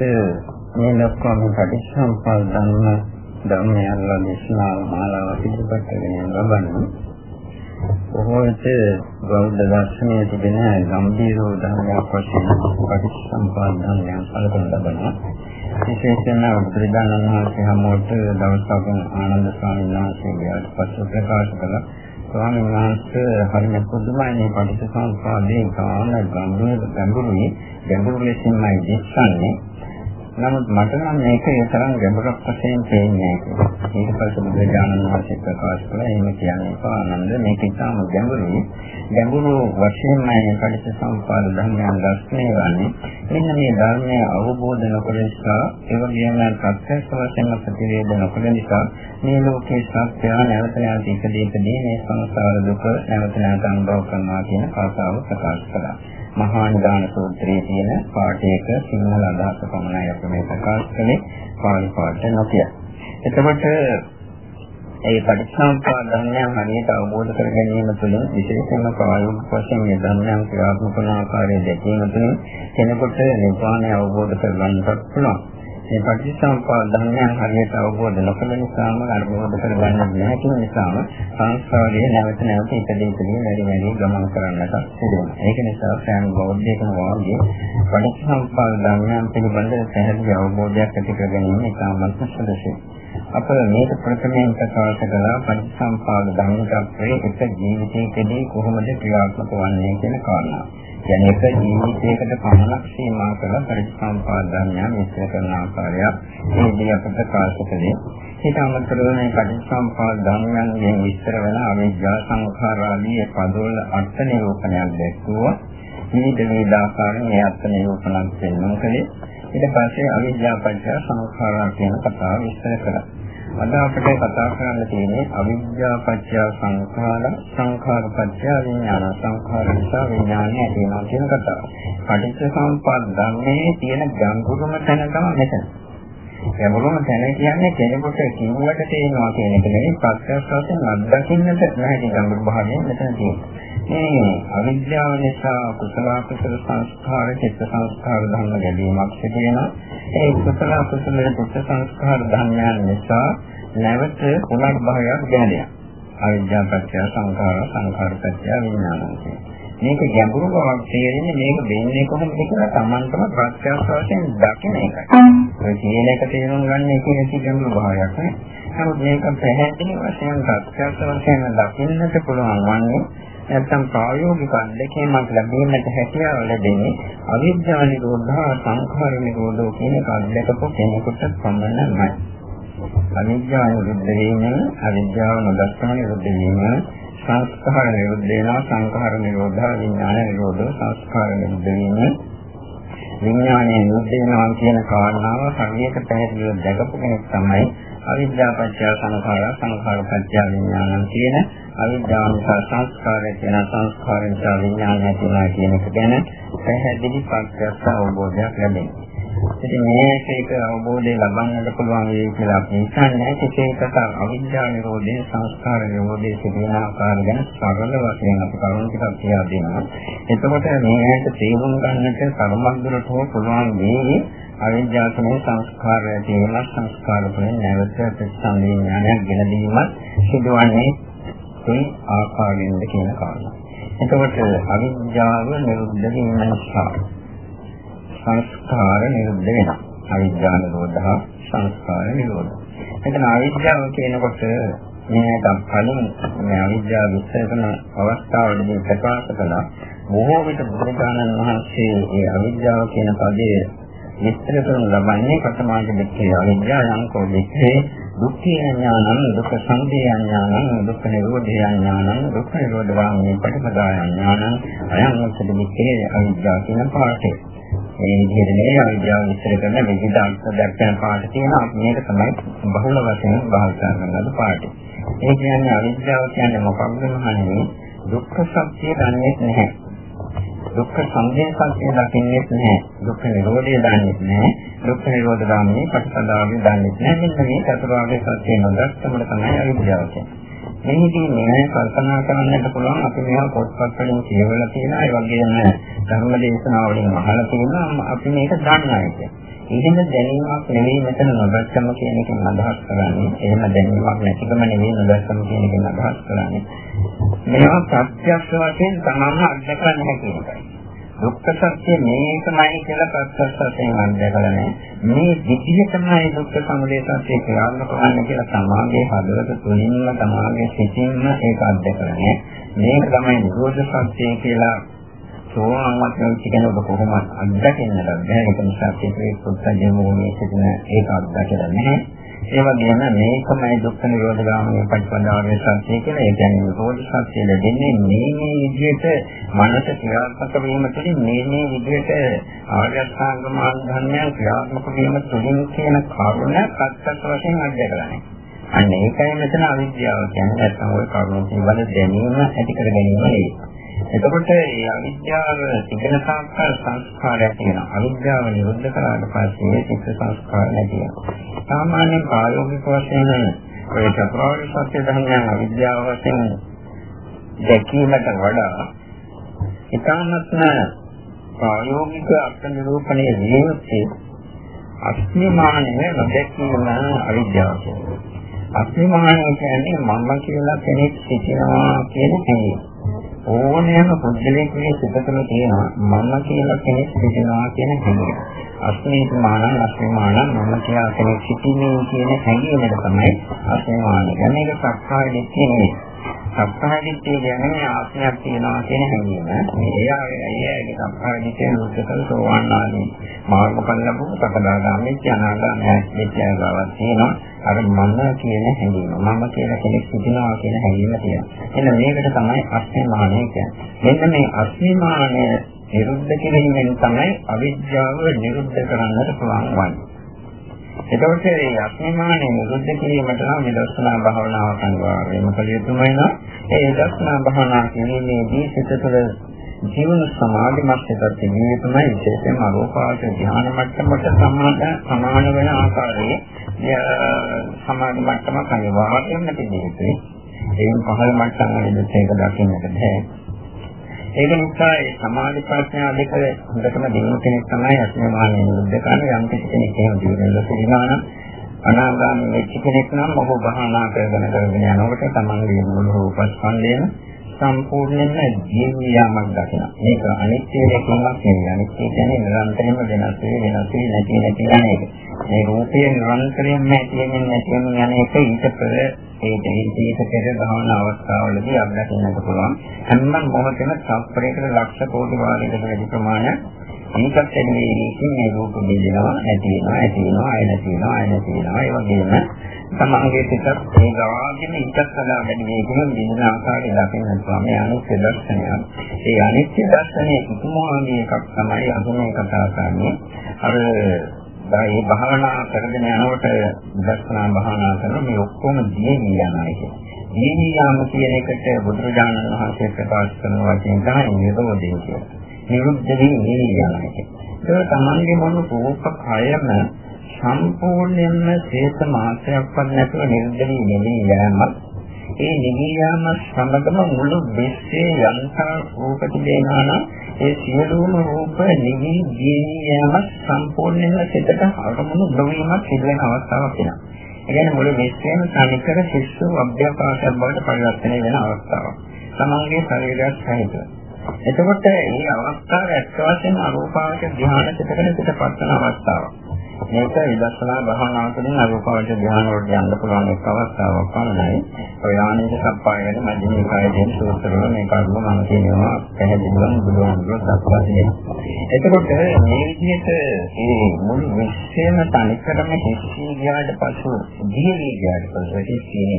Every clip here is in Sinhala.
මේ ලක්කම පටිච්චසමුප්පාද ධර්ම ධර්මයන් දේශනා මාලාව ඉදිරිපත් කරගෙන ලබන්නේ. බොහෝ විට බෞද්ධ දර්ශනයේ තිබෙන ගම්භීර උදාහරණයක් වශයෙන් පටිච්චසමුප්පාද ධර්මයන් සැලකෙන ලබනවා. විශේෂයෙන්ම බුදුරජාණන් වහන්සේ හැමෝට දවසක ආනන්ද ස්වාමීන් වහන්සේගේ පසු ප්‍රකාශ කළ. ස්වාමීන් වහන්සේ හරිම පුදුමයි මේ පටිච්චසමුප්පාදේ ගාන ගම්භීර ගැඹුරුයි ගැඹුරු ලෙසින්මයි දිස්සන්නේ. නමුත් මට නම් මේක ඒ තරම් ගැඹුරක් වශයෙන් පේන්නේ නැහැ. ඊට පස්සේ බුදුරජාණන් වහන්සේ ප්‍රකාශ කළා එහෙම කියන්නේ ආනන්ද මේක ඉතාම ගැඹුරුයි. ගැඹුරු වශයෙන්මයි පටිච්චසමුප්පාද ධර්මයන් දැක්නේ වන්නේ. මෙන්න මේ ධර්මය අවබෝධ නොකර නිසා ඒ වගේම ප්‍රත්‍යක්ෂ වශයෙන් ප්‍රතිවේද නොකර නිසා මේ ලෝකේ සත්‍ය නැවත නැවත ඉදීකදී මේ සංසාර දුක නැවත නැවත අනුභව කරනවා කියන කතාව ප්‍රකාශ කළා. මහා නිදාන සූත්‍රයේ තියෙන පාඨයක සිංහල අදහස පමණයි අපි මේ ප්‍රකාශ කළේ පාලි පාඨ නොකිය. එතකොට ඒ පටිච්චසමුප්පාද ධර්මයන් හරියට අවබෝධ කර ගැනීම තුළින් විශේෂයෙන්ම ප්‍රායෝගික වශයෙන් මේ ධර්මයන් ක්‍රියාත්මක කරන ආකාරය දැකීම තුළින් කෙනෙකුට නිර්වාණය අවබෝධ කරගන්නට පුළුවන්. මේ පටිච්චසමුප්පාද ධර්මයන් හරියට අවබෝධ නොකළ නිසාම අවබෝධ කරගන්න නැති නිසාම සංස්කාරයේ නැවත නැවත ඉදදී ඉදදී වැඩි වැඩි ගමන් කරන්නට සිදුවෙනවා. ඒක නිසා සෑම බෞද්ධයෙකුම වාගේ පටිච්චසමුප්පාද ධර්මයන් පිළිබඳ පැහැදිලි අවබෝධයක් ඇති කර ගැනීම ඉතාමත් සුදුසුයි. අප මේක ප්‍රථමයෙන් ප්‍රකාශ කළා පටිච්චසමුපාද ධර්ම චක්‍රයේ එක ජීවිතයකදී කොහොමද ක්‍රියාත්මක වන්නේ කියන කාරණා. කියන්නේ එක ජීවිතයකට පමණක් සීමා කරලා පරිසම්පාද ධර්මයන් විස්තර කරන ආකාරය මේදී අප ප්‍රකාශ කළේ. ඊට අමතරව මේ පරිසම්පාද ධර්මයන්ගෙන් විස්තර වෙන අවිද්‍යා සංඛාර ආදී පදවල අර්ථ නිරූපණයක් දැක්වුවා. විවිධ විවිධ ආකාරයෙන් මේ අර්ථ නිරූපණක් පෙන්වන කලේ. ඊට පස්සේ අවිද්‍යා පත්‍ය සංඛාරා කියන කතාව විස්තර කළා. අද අපිට කතා කරන්න තියෙන්නේ අවිද්‍යා පත්‍ය සංඛාර සංඛාර පත්‍ය විඥාන සංඛාර නිසා විඥානය ඇති වෙනවා කියන කතාව. පටිච්ච සමුප්පාද ධර්මයේ තියෙන ගැඹුරුම තැන තමයි මෙතන. ගැඹුරුම තැන කියන්නේ කෙනෙකුට කිව්වට තේරෙනවා කියන එක නෙවෙයි ප්‍රත්‍යක්ෂ වශයෙන් අත්දකින්නට නැහැ ගැඹුරු භාවයෙන් මෙතන තියෙන්නේ. මේ අවිද්‍යාව නිසා කුසල කුසල සංස්කාර චිත්ත සංස්කාර ධර්ම ගැනීමක් සිදු වෙනවා. ඒ කුසල කුසල චිත්ත සංස්කාර ධර්මයන් නිසා නැවත පුනර්භවයක් දැනෙනවා. අවිද්‍යාව පත්‍ය සංඛාර සංඛාර පත්‍ය විඥාන මේක ගැඹුරු බවක් තේරෙන්නේ මේක වෙන්නේ කොහොමද කියලා Tamanටම ප්‍රත්‍යක්ෂ වශයෙන් දකින එකයි. ඒ කියන එක තේරුම් ගන්න එක ඇති ගැඹුරු භාවයක් නේ. නමුත් මේක පැහැදිලි වශයෙන් ප්‍රත්‍යක්ෂ වශයෙන් දකින්නට පුළුවන් වන්නේ නැත්නම් ප්‍රායෝගික අත්දැකීමක් ලැබීමට හැකියාව ලැබෙන්නේ අවිද්‍යාව නිරෝධා සංඛාර නිරෝධෝ කියන කාර්යයක කෙනෙකුට පමණයි. අවිද්‍යාව නිරුද්ධ වීම, අවිද්‍යාව නොදක්කම නිරුද්ධ වීම, සංස්කාර නිරුද්ධ වෙනවා, සංඛාර නිරෝධා, විඥාන නිරෝධෝ, සංස්කාර නිරුද්ධ වීම, විඥානය නිරුද්ධ වෙනවා කියන කාරණාව හරියට පැහැදිලිව දැකපු කෙනෙක් තමයි අවිද්‍යාව පත්‍ය සංඛාර, සංඛාර පත්‍ය විඥාන කියන අවිද්‍යාව නිසා සංස්කාරය කියන සංස්කාරය නිසා විඥානය තියෙනවා කියන එක ගැන පැහැදිලි ප්‍රත්‍යක්ෂ අවබෝධයක් ලැබෙනවා. ඉතින් මේකේක අවබෝධය ලබන්නට පුළුවන් වෙයි කියලා අපි හිතන්නේ ඒකේකට අවිද්‍යාව නිරෝධය සංස්කාර නිරෝධය කියන ආකාර ගැන සරල වශයෙන් අපි කරුණු ටිකක් කියලා දෙනවා. එතකොට මේකට තේරුම් ගන්නට තරමක් හෝ පුළුවන් මේ අවිද්‍යාවකම සංස්කාරය තියෙන සංස්කාර වලින් නැවත ප්‍රතිසංවිඥානයක් ගෙන දීමත් සිදුවන්නේ කොයි ආකාරයෙන්ද කියන කාරණා. එතකොට අවිද්‍යාව නිරුද්ධ වීම නිසා සංස්කාර නිරුද්ධ වෙනවා. අවිද්‍යාව නිරෝධහ සංස්කාර නිරෝධ. එතන අවිද්‍යාව කියනකොට මේකට කලින් මේ අවිද්‍යාව විස්තර කරන අවස්ථාවලදී ප්‍රකාශ කළා බොහෝ විට බුදුරජාණන් වහන්සේ මේ අවිද්‍යාව කියන පදයේ විස්තර කරන ලබන්නේ කතමාජ දෙකේ අවිද්‍යාව යංකෝ දෙකේ දුක්ඛ ඥානං දුක්ඛ සංදේ ඥානං දුක්ඛ නිරෝධය ඥානං දුක්ඛ නිරෝධ වාමී පටිපදා ඥානං අයං උච්චදිකේ අවිද්‍යාව කියන පාඩේ මේ විදිහට නෙවෙයි අවිද්‍යාව විස්තර කරන විවිධ අර්ථ දක්වන පාඩ තියෙනවා. මේක තමයි බහුල වශයෙන් භාවිත කරන ලද පාඩ. ඒ කියන්නේ අවිද්‍යාව කියන්නේ මොකක්ද මහන්නේ? දුක්ඛ සත්‍ය දන්නේ නැහැ. දුක්ඛ සමුදය සත්‍ය දකින්නේ නැහැ. දුක්ඛ නිරෝධය දන්නේ නැහැ. දුක්ඛ නිරෝධ ගාමී ප්‍රතිපදාවෙන් දන්නේ නැහැ. මෙන්න මේ චතුරාර්ය සත්‍ය නොදක්කම තමයි අවිද්‍යාව කියන්නේ. මේකදී මේ කල්පනා කරන්නට පුළුවන් අපි මේවා පොත්පත් වලින් කියවලා තියෙනවා ඒ වගේම ධර්ම දේශනා වලින් අහලා තියෙනවා අපි මේක දන්නා එක. එහෙම දැනීමක් නෙවෙයි මෙතන නොදැක්කම කියන එකෙන් අදහස් කරන්නේ. එහෙම දැනීමක් නැතිකම නෙවෙයි නොදැක්කම කියන එකෙන් අදහස් කරන්නේ. මේවා ප්‍රත්‍යක්ෂ වශයෙන් තමන්ම අත්දැකන්න හැකි එකයි. දුක්ඛ සත්‍ය මේකමයි කියලා ප්‍රත්‍යක්ෂ වශයෙන් අත්දැකලා නැහැ. මේ විදිහටමයි දුක්ඛ සමුදය සත්‍ය ක්‍රියාත්මක කරන්න කියලා සමාගයේ හදවත තුලින්ම සමාගයේ සිටින්ම ඒක අත්දැකලා නැහැ. මේක තමයි නිරෝධ සත්‍ය කියලා සෝවාන්වත් වෙච්ච කෙනෙක් කොහොමද අත්දකින්නද බැහැ ඒක නිසා අපේ පුත්තජේ මොහොනේ සිටින ඒක අත්දැකලා නැහැ. ඒ වගේම මේකමයි දුක්ඛ නිරෝධ ගාමී පටිපදාවේ සත්‍ය කියලා. ඒ කියන්නේ නිරෝධ සත්‍ය ලැබෙන්නේ මේ මේ විදිහට මනස ක්‍රියාත්මක වීම තුළින් මේ මේ විදිහට ආර්ය අෂ්ටාංග මාර්ග ධර්මයන් ක්‍රියාත්මක වීම තුළින් කියන කරුණ ප්‍රත්‍යක්ෂ වශයෙන් අධ්‍යයනය අන්න ඒකයි මෙතන අවිද්‍යාව කියන්නේ නැත්නම් ওই කරුණ පිළිබඳ දැනීම ඇති කර ගැනීම නෙවෙයි. එතකොට මේ අවිද්‍යාව තිබෙන සංස්කාර සංස්කාරයක් වෙනවා. අවිද්‍යාව නිරුද්ධ කරාට පස්සේ චිත්ත සංස්කාර නැති වෙනවා. සාමාන්‍යයෙන් ප්‍රායෝගික වශයෙන් ඔය චතුරාර්ය සත්‍ය ධර්මයන් අවිද්‍යාව වශයෙන් දැකීමට වඩා ඉතාමත්ම ප්‍රායෝගික අර්ථ නිරූපණය වීමේ අස්මිමානය නොදැකීම අවිද්‍යාව කියන්නේ. අස්මිමානය කියන්නේ මම කියලා කෙනෙක් සිටිනවා කියන හැඟීම. ඕනෑම පුද්ගලයෙකුගේ සිත තුළ තියෙනවා මම කියලා කෙනෙක් සිටිනවා කියන හැඟීම. අස්මිත මානං අස්මිමානං මම කියලා කෙනෙක් සිටිනේ කියන හැඟීමද තමයි අස්මිමානං. කියන්නේ ඒක සක්කාය දිට්ඨිය නෙවෙයි. සක්කාය දිට්ඨිය කියන්නේ ආත්මයක් තියෙනවා කියන හැඟීම. එයා එයාගේ සක්කාය දිට්ඨිය නුස්සකල සෝවාන් ආදී මාර්ගඵල ලැබුණු සකදාගාමී ඥානාගාමී විද්‍යාවක් තියෙනවා. අර මම කියන හැඟීම. මම කියලා කෙනෙක් සිටිනවා කියන හැඟීම තියෙනවා. එන්න මේකට තමයි අස්මිමානය කියන්නේ. මෙන්න මේ අස්මිමානය නිරුද්ධ කිරීමෙන් තමයි අවිද්‍යාව නිරුද්ධ කරන්නට පුළුවන් වන්නේ. එතකොට මේ අඥානය නිරුද්ධ කිරීමට නම් විදර්ශනා භාවනාවක් අනිවාර්යයෙන්ම කළ යුතුමයි නේද? ඒ විදර්ශනා භාවනා කිරීමේදී සිත තුළ ජීවන සමාධි මට්ටමට තිබීම තමයි විශේෂයෙන්ම අරෝපාවච ධ්‍යාන මට්ටමට සමාන සමාන වෙන ආකාරයේ සමාධි මට්ටමක් අනිවාර්යයෙන්ම තිබෙන්නේ. ඒන් පහළ මට්ටම වලදී ඒක දකින්නට බෑ. ඒක නිසා ඒ සමාධි ප්‍රඥා දෙක හොඳටම දිනු කෙනෙක් තමයි අස්මිමානය නිරුද්ධ කරන යම් කෙනෙක් එහෙම දිනලා සිටිනවා නම් අනාගාමී වෙච්ච කෙනෙක් නම් ඔහු බහනා කරගෙන කරගෙන යනකොට තමන්ගේ මුළු රූපස්කන්ධයම සම්පූර්ණයෙන්ම ජීවියාමක් දකිනවා. මේක අනිත්‍ය දෙකක් නෙවෙයි. අනිත්‍ය කියන්නේ නිරන්තරයෙන්ම වෙනස් වෙ වෙනස් වෙ නැති නැති යන එක. මේ රූපය නිරන්තරයෙන්ම ඇති වෙමින් නැති වෙමින් යන එක ඊට පෙර ඒ දෙහිතේක පෙර භවනා අවස්ථාවලදී අත්දකින්නට පුළුවන්. හැම මොහොතෙම සම්ප්‍රේතක ලක්ෂ කෝටි වාරයකට වැඩි ප්‍රමාණයක් මේකත් එන්නේ මේ රූප බෙදෙනවා නැති වෙනවා ඇති වෙනවා ආය නැති වෙනවා ආය නැති වෙනවා ඒ වගේම තමන්ගේ පිටත් ඒ ගාගෙන ඉස්සත් කළා වැඩි වේගෙන් දිනන ආකාරය දකින්න පුළුවන් මේ අනිත්‍ය දර්ශනය. ඒ අනිත්‍ය දර්ශනයේ උතුමාගේ එකක් තමයි අද මේ කතා කරන්නේ. අර ඒ භාවනා කරගෙන යනකොට දර්ශනා භාවනා කරන මේ ඔක්කොම දියණිය යනවා කියන්නේ. දියණිය යාම කියන එකට බුදුරජාණන් වහන්සේ ප්‍රකාශ කරන වචනේ තමයි නිරෝධය කියන්නේ. නිරුද්ධ වී නිවිලා යනවා කියන්නේ. ඒක තමන්ගේ මොන රූප කයම සම්පූර්ණයෙන්ම ශේත මාත්‍රයක්වත් නැතුව නිරුද්ධ වී නිවී යෑමත් ඒ නිවී යාම සමගම මුළු විශ්වයේ යන්තා රූප තිබෙනවා නම් ඒ සියලුම රූප නිවි ගියී යෑම සම්පූර්ණයෙන්ම සිතට අරමුණු නොවීමක් සිදු වෙන අවස්ථාවක් වෙනවා. ඒ කියන්නේ මුළු විශ්වයම තනිකර ශිෂ්‍ය අභ්‍යපාසයක් බවට පරිවර්තනය වෙන අවස්ථාවක්. සමාගයේ ශරීරයක් සහිතව. එතකොට මේ අවස්ථාව ඇත්ත වශයෙන්ම අරූපාවච ධ්‍යාන පිටකන පිටපත් වෙන අවස්ථාවක්. මේක විදර්ශනා භාවනාව තුළින් අරූපාවච ධ්‍යාන වලට යන්න පුළුවන් එක් අවස්ථාවක් පමණයි. ඔය ආනන්ද සප්පාය වෙන මධ්‍යම කායයෙන් සූත්‍රවල මේ කරුණ මම කියනවා පැහැදිලිවම බුදුහාමුදුරුවෝ දක්වා තියෙනවා. එතකොට මේ විදිහට මේ මුළු විශ්වයම තනිකරම හිස්සී ගියාට පසු දීවි ගියාට පසු හිස්සී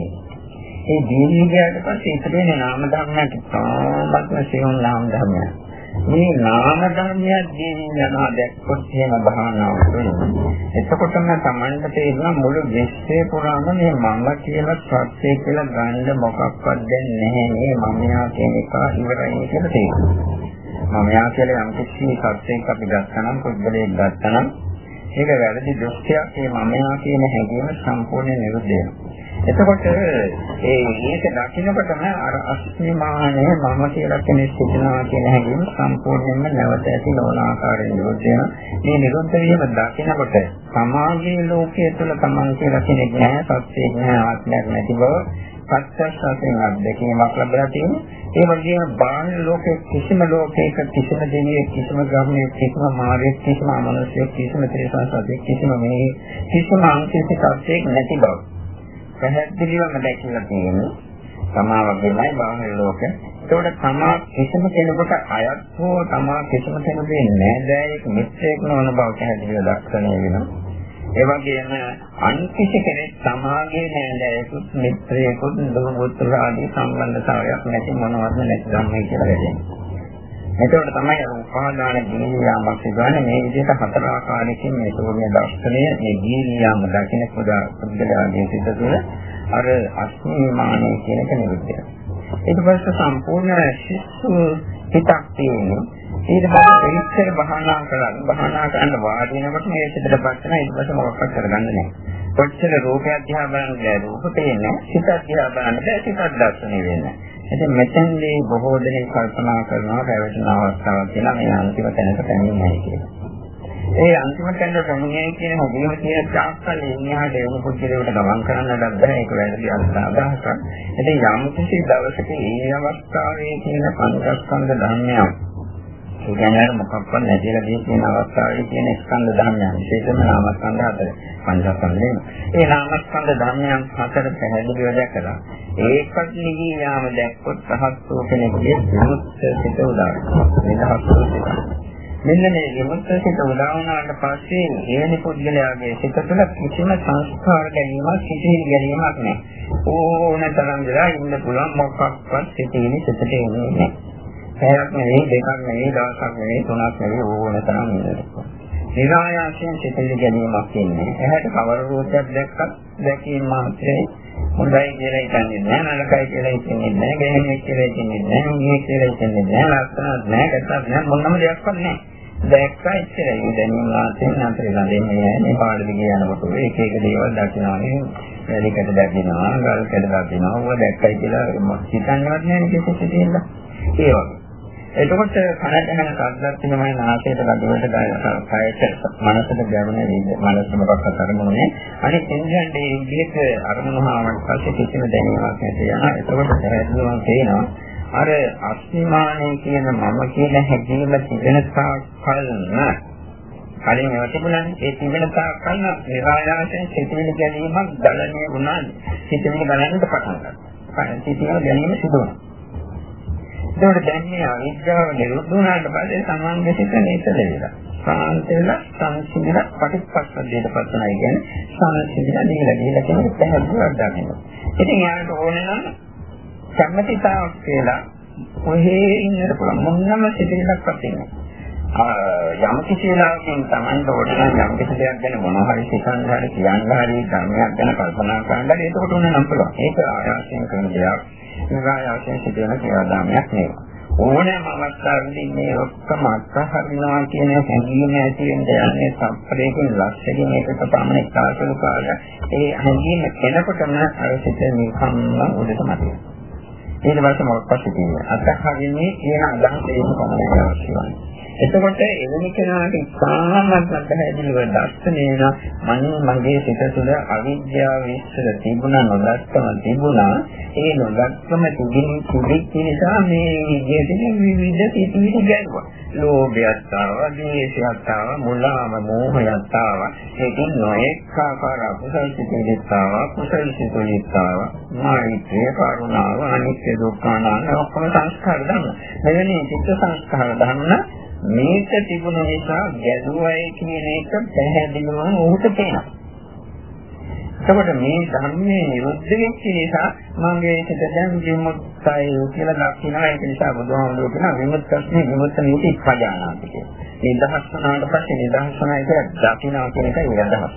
ඒ දීවි ගියාට පස්සේ ඉතින් නාම ධර්මයක් තාමත්ම සියුම් නාම ධර්මයක්. මේ නාම ධර්මයක් දිවින් යනවා දැක්කොත් එහෙම භාවනාව කරනවා. එතකොටම Tamanට තේරෙනවා මුළු විශ්වය පුරාම මේ මම කියලා සත්‍ය කියලා ගන්න මොකක්වත් දැන් නැහැ මේ මමයා කියන එක ඉවරයි කියලා තේරෙනවා. මමයා කියලා යම් කිසි සත්‍යයක් අපි ගත්තනම් පුද්ගලයෙක් ගත්තනම් ඒක වැරදි දෘෂ්ටියක් මේ මමයා කියන හැඟීම සම්පූර්ණ නිරුද්ධ වෙනවා. එතකොට ඒ මේක දකින්නකොටම අර අස්මිමානය මම කියලා කෙනෙක් සිටිනවා කියන හැඟීම සම්පූර්ණයෙන්ම නැවත ඇති නොවන ආකාරයෙන් නිරුද්ධ වෙනවා. මේ නිරුද්ධ වීම දකින්නකොට සමාජයේ ලෝකයේ තුල තමන් කියලා කෙනෙක් නැහැ, සත්‍යයක් නැහැ, ආත්මයක් නැති බව ප්‍රත්‍යක්ෂයෙන් අත්දැකීමක් ලැබලා තියෙනවා. ඒ වගේම බාහිර ලෝකයේ කිසිම ලෝකයක කිසිම දෙවියෙක් කිසිම ග්‍රහණයක කිසිම මාර්ගයක කිසිම අමනුෂ්‍යයෙක් කිසිම ත්‍රිසංසතියෙක් කිසිම මේ කිසිම අංකිත සත්‍යයක් නැති බව. පැහැදිලිවම දැකලා තියෙනවා. තමා වගේමයි බාහිර ලෝකෙ. ඒකට තමා කිසිම කෙනෙකුට අයත් හෝ තමා කිසිම කෙනෙකුගේ නෑදෑයෙක් මිත්‍රයෙක් නොවන බව පැහැදිලිව දක්වන්නේ වෙනවා. ඒ වගේම අන්කිසි කෙනෙක් සමාගයේ නෑදෑයෙකුත් මිත්‍රයෙකුත් දුරුමුත්‍ර ආදී සම්බන්ධතාවයක් නැති මොනවත් නැති ධර්මයි කියලා වැටෙනවා. එතකොට තමයි අර උපාදාන ජීවියාමක් සිදුවන්නේ මේ විදිහට හතර ආකාරයකින් මේ සෝමිය දර්ශනය මේ ජීවියාම දකින්න පුදා පුද්ගලයාගේ සිත තුළ අර අස්මිමානය කියන එක නිරුද්ධ වෙනවා. ඊට පස්සේ සම්පූර්ණ ශිෂ්‍ය හිතක් තියෙනවා. ඊට පස්සේ පරිච්ඡේද භාවනා කරලා භාවනා කරන්න වාඩි වෙනකොට මේ සිතට පස්සන ඊට පස්සේ මොකක්වත් කරගන්න නැහැ. කොච්චර රූපය දිහා බලන්නේ රූප පේන්නේ සිත දිහා බලන්නේ සිතක් දැක්සනේ වෙන්නේ. ඉතින් මෙතෙන්දී බොහෝ දෙනෙක් කල්පනා කරනවා පැවැත්ෙන අවස්ථාවක් කියලා මේ අන්තිම තැනට පැමිණෙන්නේ කියලා. ඒ අන්තිම තැනට පැමිණෙන්නේ කියන හැඟීම තියෙන තාක්කල් ඉන්නහට එවුණු පුද්ගලයාට ගමන් කරන්න බැහැ ඒක වැරදි අදහසක්. ඉතින් යම් කිසි දවසක ඒ අවස්ථාවේ තියෙන පංචස්කන්ධ ධර්මයන් ඒ කියන්නේ මොකක්වත් නැතිලා දී තියෙන අවස්ථාවේ තියෙන ස්කන්ධ ධර්මයන් විශේෂයෙන්ම නාමස්කන්ධ හතර පංචස්කන්ධ නෙමෙයි. ඒ නාමස්කන්ධ ධර්මයන් හතර පැහැදිලිව දැකලා ඒකත් නිවී යාම දැක්කොත් රහත් වූ කෙනෙකුගේ විමුක්ත සිත උදාහරණ. නිදහස් වූ සිත. මෙන්න මේ විමුක්ත සිත උදාහරණාට පස්සේ එවැනි පුද්ගලයාගේ සිත තුළ කිසිම සංස්කාර ගැනීමක් සිටින ගැනීමක් නැහැ. ඕන තරම් දලා ඉන්න පුළුවන් මොකක්වත් සිටින සිතට එන්නේ නැහැ. පැයක් නෙවෙයි දෙකක් නෙවෙයි දවසක් නෙවෙයි තුනක් නෙවෙයි ඕන තරම් ඉන්නවා. නිරායාසයෙන් සිතෙලි ගැනීමක් ඉන්නේ. එහෙට කවර රූපයක් දැක්කත් දැකීම මාත්‍රේ හොඳයි කියලා හිතන්නේ නැහැ නරකයි කියලා හිතන්නේ නැහැ ගැහෙන්නේ කියලා හිතන්නේ නැහැ මේ කියලා හිතන්නේ නැහැ ලස්සනක් නැහැ ගැටක් නැහැ මොනම දෙයක්වත් නැහැ. දැක්කා ඉච්චරයි දැනීම මාත්‍රේ නතර දෙන්නේ මේ පාඩලි කියනකොට එක එක දේවල් දකිනවානේ වැලිකට දකිනවා ගල්කට දකිනවා ඔය දැක්කයි කියලා හිතන්නවත් නැහැ කිසිසේත් ඒ වගේ එතකොට කනට යන සද්දක් තමයි නාසයට ගඳවලට කයට මනසට ගැවෙන විදිහ මනස මොකක්වත් අරමුණේ අනිත් ඉන්ද්‍රයන් මේ විදිහට අරමුණ හාවට පස්සේ කිසිම දැනීමක් නැති යන එතකොට පැහැදිලිවම තේනවා අර අස්මිමානය කියන මම කියන හැඟීම තිබෙන කලින් කලින් ඒවා තිබුණානේ. ඒ තිබෙන තාක්කල් නිරායාසයෙන් සිතිවිලි ගැනීමක් ගලණය වුණා සිතිවිලි ගලන්නට පටන් ගත්තා. සිතිවිලි ගැනීම සිදු වුණා. ඒකට දැන් මේ අවිද්‍යාව නිරුද්ධ වුණාට පස්සේ සමන්ගේ සිත නේද වෙලා. සාන්ත වෙලා සංසිඳන පටිච්චසමුප්පාදයට පස්සනයි කියන්නේ සංසිඳන දීලා දීලා කියන පැහැදිලිවක් ගන්නවා. ඉතින් යාට ඕනේ නම් සම්මතිතාවක් කියලා කොහේ ඉන්නද පුළුවන් මොනම සිතේලක්වත් ඉන්නේ. යම් කිසි වෙලාවකින් Tamanට ඕන යම් කිසි දෙයක් ගැන මොනවා හරි හිතන්න හරි කියන්න හරි ධර්මයක් ගැන කල්පනා කරන්න හරි එතකොට උන නම් පුළුවන්. ඒක ආයාසයෙන් කරන දෙයක්. නිරායාසයෙන් සිදුවන ක්‍රියාදාමයක් නෙවෙයි. ඕනෑම අවස්ථාවකදී මේ ඔක්කොම අත්හරිනවා කියන හැඟීම ඇති වෙන යන්නේ සම්ප්‍රේකෙන් ලක්ෂයෙන් එකක පමණ කාලසල කාලය. ඒ හැඟීම එනකොටම අර සිත නිකම්ම උඩට මතුවේ. ඊට පස්සේ මොකක්ද කියන්නේ? අත්හරින්නේ කියන අදහස ඒක පමණයි අවශ්‍ය වන්නේ. එතකොට එවැනි කෙනාට ඉතාමත් පැහැදිලිව දැක්සනේන මම මගේ සිත තුළ අවිද්‍යාව ඉස්සර තිබුණා නොදැක්කම තිබුණා. ඒ නොදැක්කම තිබුණු කුඩික් නිසා මේ විදිහට විවිධ සිතුවිලි ගැනුවා ලෝභයත් ආවා ද්වේෂයත් ආවා මුලාම මෝහයත් ආවා. ඒකින් නොඑක ආකාර අකුසල සිතුවිලිත් ආවා කුසල සිතුවිලිත් ආවා. මායිත්‍ය කරුණාව අනිත්‍ය දුක්ඛ අනාත්ම ඔක්කොම සංස්කාර ධර්ම. මෙවැනි චිත්ත සංස්කාර ධර්ම මේක තිබුණ නිසා ගැදුවයි කියන එක පැහැදිලිවම උහුට පේනවා. එතකොට මේ ධර්මයේ නිරුද්ධ වෙච්ච නිසා මගේ හිත දැන් විමුක්තයි කියලා දකිනවා ඒක නිසා බුදුහාමුදුරුවෝ කියන විමුක්තස්නේ විමුක්ත නීති පජානාති කියලා. මේ දහස් වුණාට පස්සේ නිදහස් වුණා කියලා දකිනවා කියන එක ඒ අදහස.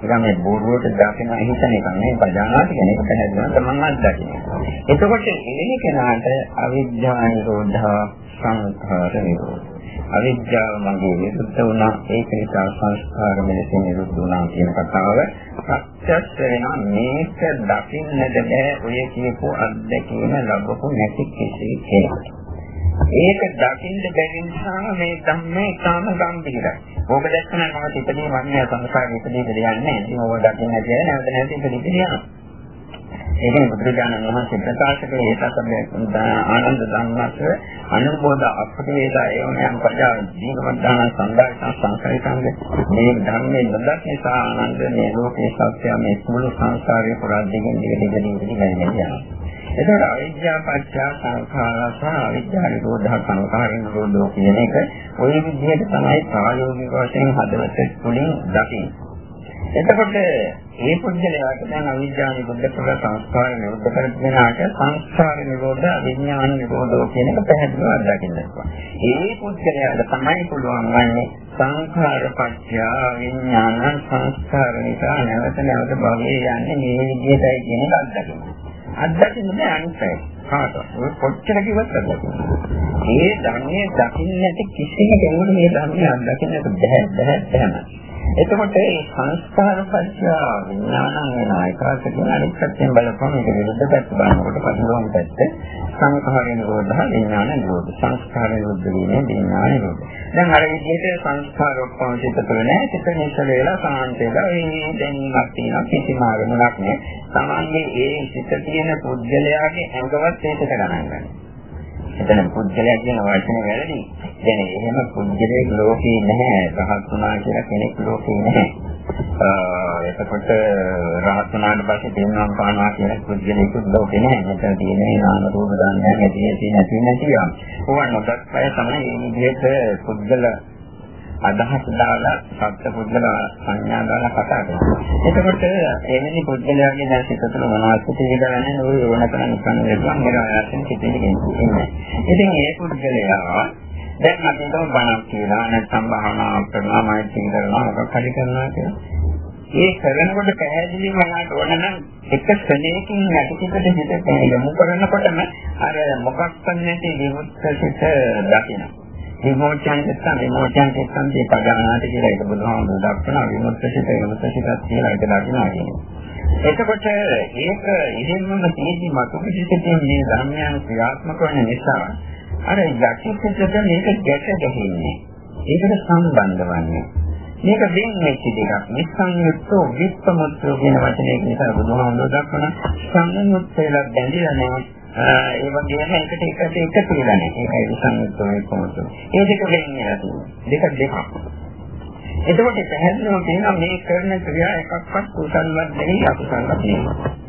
ඒක මේ බෝරුවට දකින හිතන එක නෙවෙයි පජානාති කියන එක පැහැදිලිවම තමන් අත්දකිනවා. එතකොට එන්නේ කෙනාට අවිද්‍යාව නිරෝධා සංඛාර නිරෝධ අවිද්‍යාව මගේ විරුද්ධ වුණා ඒක නිසා සංස්කාර මෙලෙසින් විරුද්ධ වුණා කියන කතාව ප්‍රත්‍යක්ෂ වෙනවා මේක දකින්නද බෑ ඔය කියපු අත්දැකීම ලැබපු නැති කිසි කෙනෙකුට ඒක දකින්න බැරි නිසා මේ ධම්මේ තාම ගම්බීරයි. ඕක දැක්කම මම ඉපදී වන්නේ සංස්කාරයේ ඉපදී ඉඳියන්නේ. ඉතින් ඕක දකින්න නැතිව නැවත නැවත ඉපදී ඉඳියනවා. ඒකෙන් බුදුරජාණන් වහන්සේ ප්‍රකාශ කළේ ඒකසම්ම ආනන්ද ධම්මස්ස අනුබෝධ අපට වේදා ඒවනම් පජා ජීවවදාන සංදායන සංසාරිකාංග මේ ධර්මයේ නොදක් නිසා ආනන්ද මේ ලෝකේ සත්‍ය මේ මුළු සංසාරේ පුරා දෙකින් දෙක දෙක දෙක යනවා. එතකොට අවිද්‍යාව පත්‍ය සංඛාරා සහ අවිද්‍යාව නිරෝධ සංඛාර නිරෝධෝ කියන එක ওই විදිහට තමයි ප්‍රායෝගික වශයෙන් හදවත තුළින් දකින්නේ. එතකොට මේ පුද්ගලයාට දැන් අවිද්‍යාව නිරුද්ධ කරලා සංස්කාර නිරුද්ධ කරගෙනාට සංස්කාර නිරෝධ විඥාන නිරෝධෝ කියන එක පැහැදිලිව අත්දකින්න පුළුවන්. ඒ පුද්ගලයාට තමයි පුළුවන් වන්නේ සංඛාර පත්‍ය විඥාන සංස්කාර නිසා නැවත නැවත භවයේ යන්නේ මේ විදිහටයි කියන එක අත්දකින්න. අත්දකින්න බෑ අනිත් අය. කාටවත් කොච්චර කිව්වත් අත්දකින්න. මේ ධර්මයේ දකින්න නැති කිසිම කෙනෙකුට මේ ධර්මයේ අත්දකින්නට බෑ බෑ බෑ. එතකොට මේ සංස්කාර පත්‍ය විඥානං වෙන ආයකාශ කියන අනිත් පැත්තෙන් බලපුවම මේක විරුද්ධ පැත්ත බලනකොට පරිලෝම පැත්ත සංඛාර නිරෝධ විඥාන නිරෝධ සංස්කාර නිරෝධ වීම විඥාන නිරෝධ. දැන් අර විදිහට සංස්කාර ඔක්කොම චිත්ත තුළ නැහැ. චිත්ත නිසල වෙලා සාන්ත වෙලා මේ දැනීමක් තියෙනවා කිසිම ආරමුණක් නැහැ. Tamange ඒ චිත්ත තියෙන පුද්ගලයාගේ ඇඟවත් ඒකට ගණන් ගන්නවා. එතන පුද්ගලයා කියන වචනේ වැරදි. දැන් එහෙම පුද්ගලයෙක් ලෝකේ නැහැ. රහත් වුණා කියලා කෙනෙක් ලෝකේ නැහැ. එතකොට රහත් වුණාට පස්සේ දෙන්නම් පානවා කියන පුද්ගලයෙකුත් ලෝකේ නැහැ. මෙතන තියෙන්නේ නාම රූප දාන්නේ නැති නැති නැති නැති යම්. ඕවා නොදක්පය තමයි මේ විදිහට පුද්ගල අදහස් දාලා සත්‍ය පුද්ගල සංඥා දාලා කතා කරනවා. එතකොට එවැනි පුද්ගලයාගේ දැන් සිත තුළ මොනවද තියෙන්නේ ඔය ඕන කරන් කරන විදිහට නිරායයෙන් සිටින්න ඉන්නේ. ඉතින් ඒ පුද්ගලයා දැන් අපි හිතමු බණක් කියලා නැත්නම් භාවනා කරනවා මෛත්‍රී කරනවා මොකක් හරි කරනවා කියලා. ඒ කරනකොට පැහැදිලිව මනකට ඕන නම් එක ක්ෂණයකින් නැතිකට හිත යොමු කරනකොටම අර මොකක්ද නැති විමුක්ත සිත දකිනවා. විමෝචන නැත්නම් විමෝචන සම්පේ පදානාට කියලා ඒක බුදුහාමුදුරුවෝ දක්වන විමුක්තිසිත විමුක්තිසිත කියලා ඒක දකිනවා කියන්නේ. එතකොට ඒක ඉතින්ම තේජි මතුපිටින් මේ ධර්මයන් ක්‍රියාත්මක වෙන නිසා අර යටිසිතට මේක ගැට ගැහෙන්නේ. ඒකට සම්බන්ධ වන්නේ. මේක වෙන වෙච්ච දෙයක්. නිස්සංයුක්තෝ විප්පමුත්තෝ කියන වචනයක නිසා බුදුහාමුදුරුවෝ දක්වන සංයුක්ත වෙලා බැඳිලා නැහැ. ඒ වගේම එකට එකට එකතු වෙලා නැහැ. ඒකයි සංයුක්තව කොහොමද? ඒ දෙක වෙන්නේ දෙක දෙකක්. එතකොට පැහැදිලිවම කියනවා මේ කරන ක්‍රියා එකක්වත් කුසල්වත් නෙවෙයි අකුසල්වත් නෙවෙයි.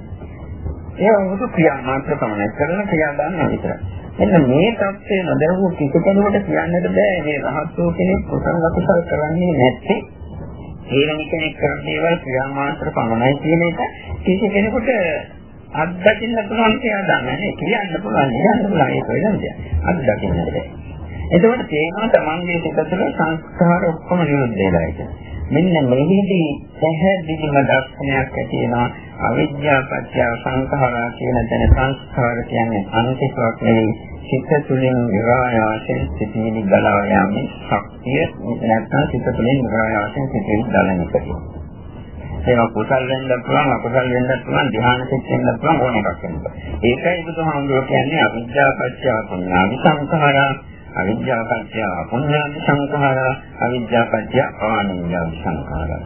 ඒවා මුතු ක්‍රියා මාත්‍ර පමණයි කරන ක්‍රියා ගන්න විතරයි. එන්න මේ தත්ත්වය නොදැවු කිසි කෙනෙකුට කියන්නට බෑ මේ රහත්ෝ කෙනෙක් කුසල අකුසල කරන්නේ නැත්තේ. හේරණ කෙනෙක් කරන දේවල් ක්‍රියා මාත්‍ර පමණයි කියන එක කිසි කෙනෙකුට අත්දකින්න පුළුවන් කියලා දන්නේ කියන්න පුළුවන් කියන්න පුළුවන්. ඒක වෙනද අත්දකින්න බැහැ. එතකොට තේනවා තමන්ගේ සිත තුළ සංස්කාර ඔක්කොම නිරුද්ධ වෙලා ඉන්නේ මෙන්න මෙහිදී පැහැදිලිම දර්ශනයක් ඇති වෙනවා. අවිද්‍යාව පත්‍ය සංඛාරා කියන දැන සංස්කාර කියන්නේ අනිත්‍යයක් නෙවෙයි. සිත තුළින් විරායාසයෙන් සිටින ගලා යාමේ ශක්තිය. නැත්නම් සිත තුළින් විරායාසයෙන් සිටින දලන එක. ඒක කුසල් වෙන්න පුළුවන් අකුසල් වෙන්න පුළුවන් ධ්‍යාන සිත් වෙන්න පුළුවන් ඕන එකක් වෙන්න. ඒකයි බුදුහාමුදුරුවෝ කියන්නේ අවිද්‍යාව පත්‍ය පුඤ්ඤාවි සංඛාරා අවිද්‍යාව පත්‍ය පුඤ්ඤාවි සංඛාරා අවිද්‍යාව පත්‍ය ආනිඤ්ඤාවි සංඛාරා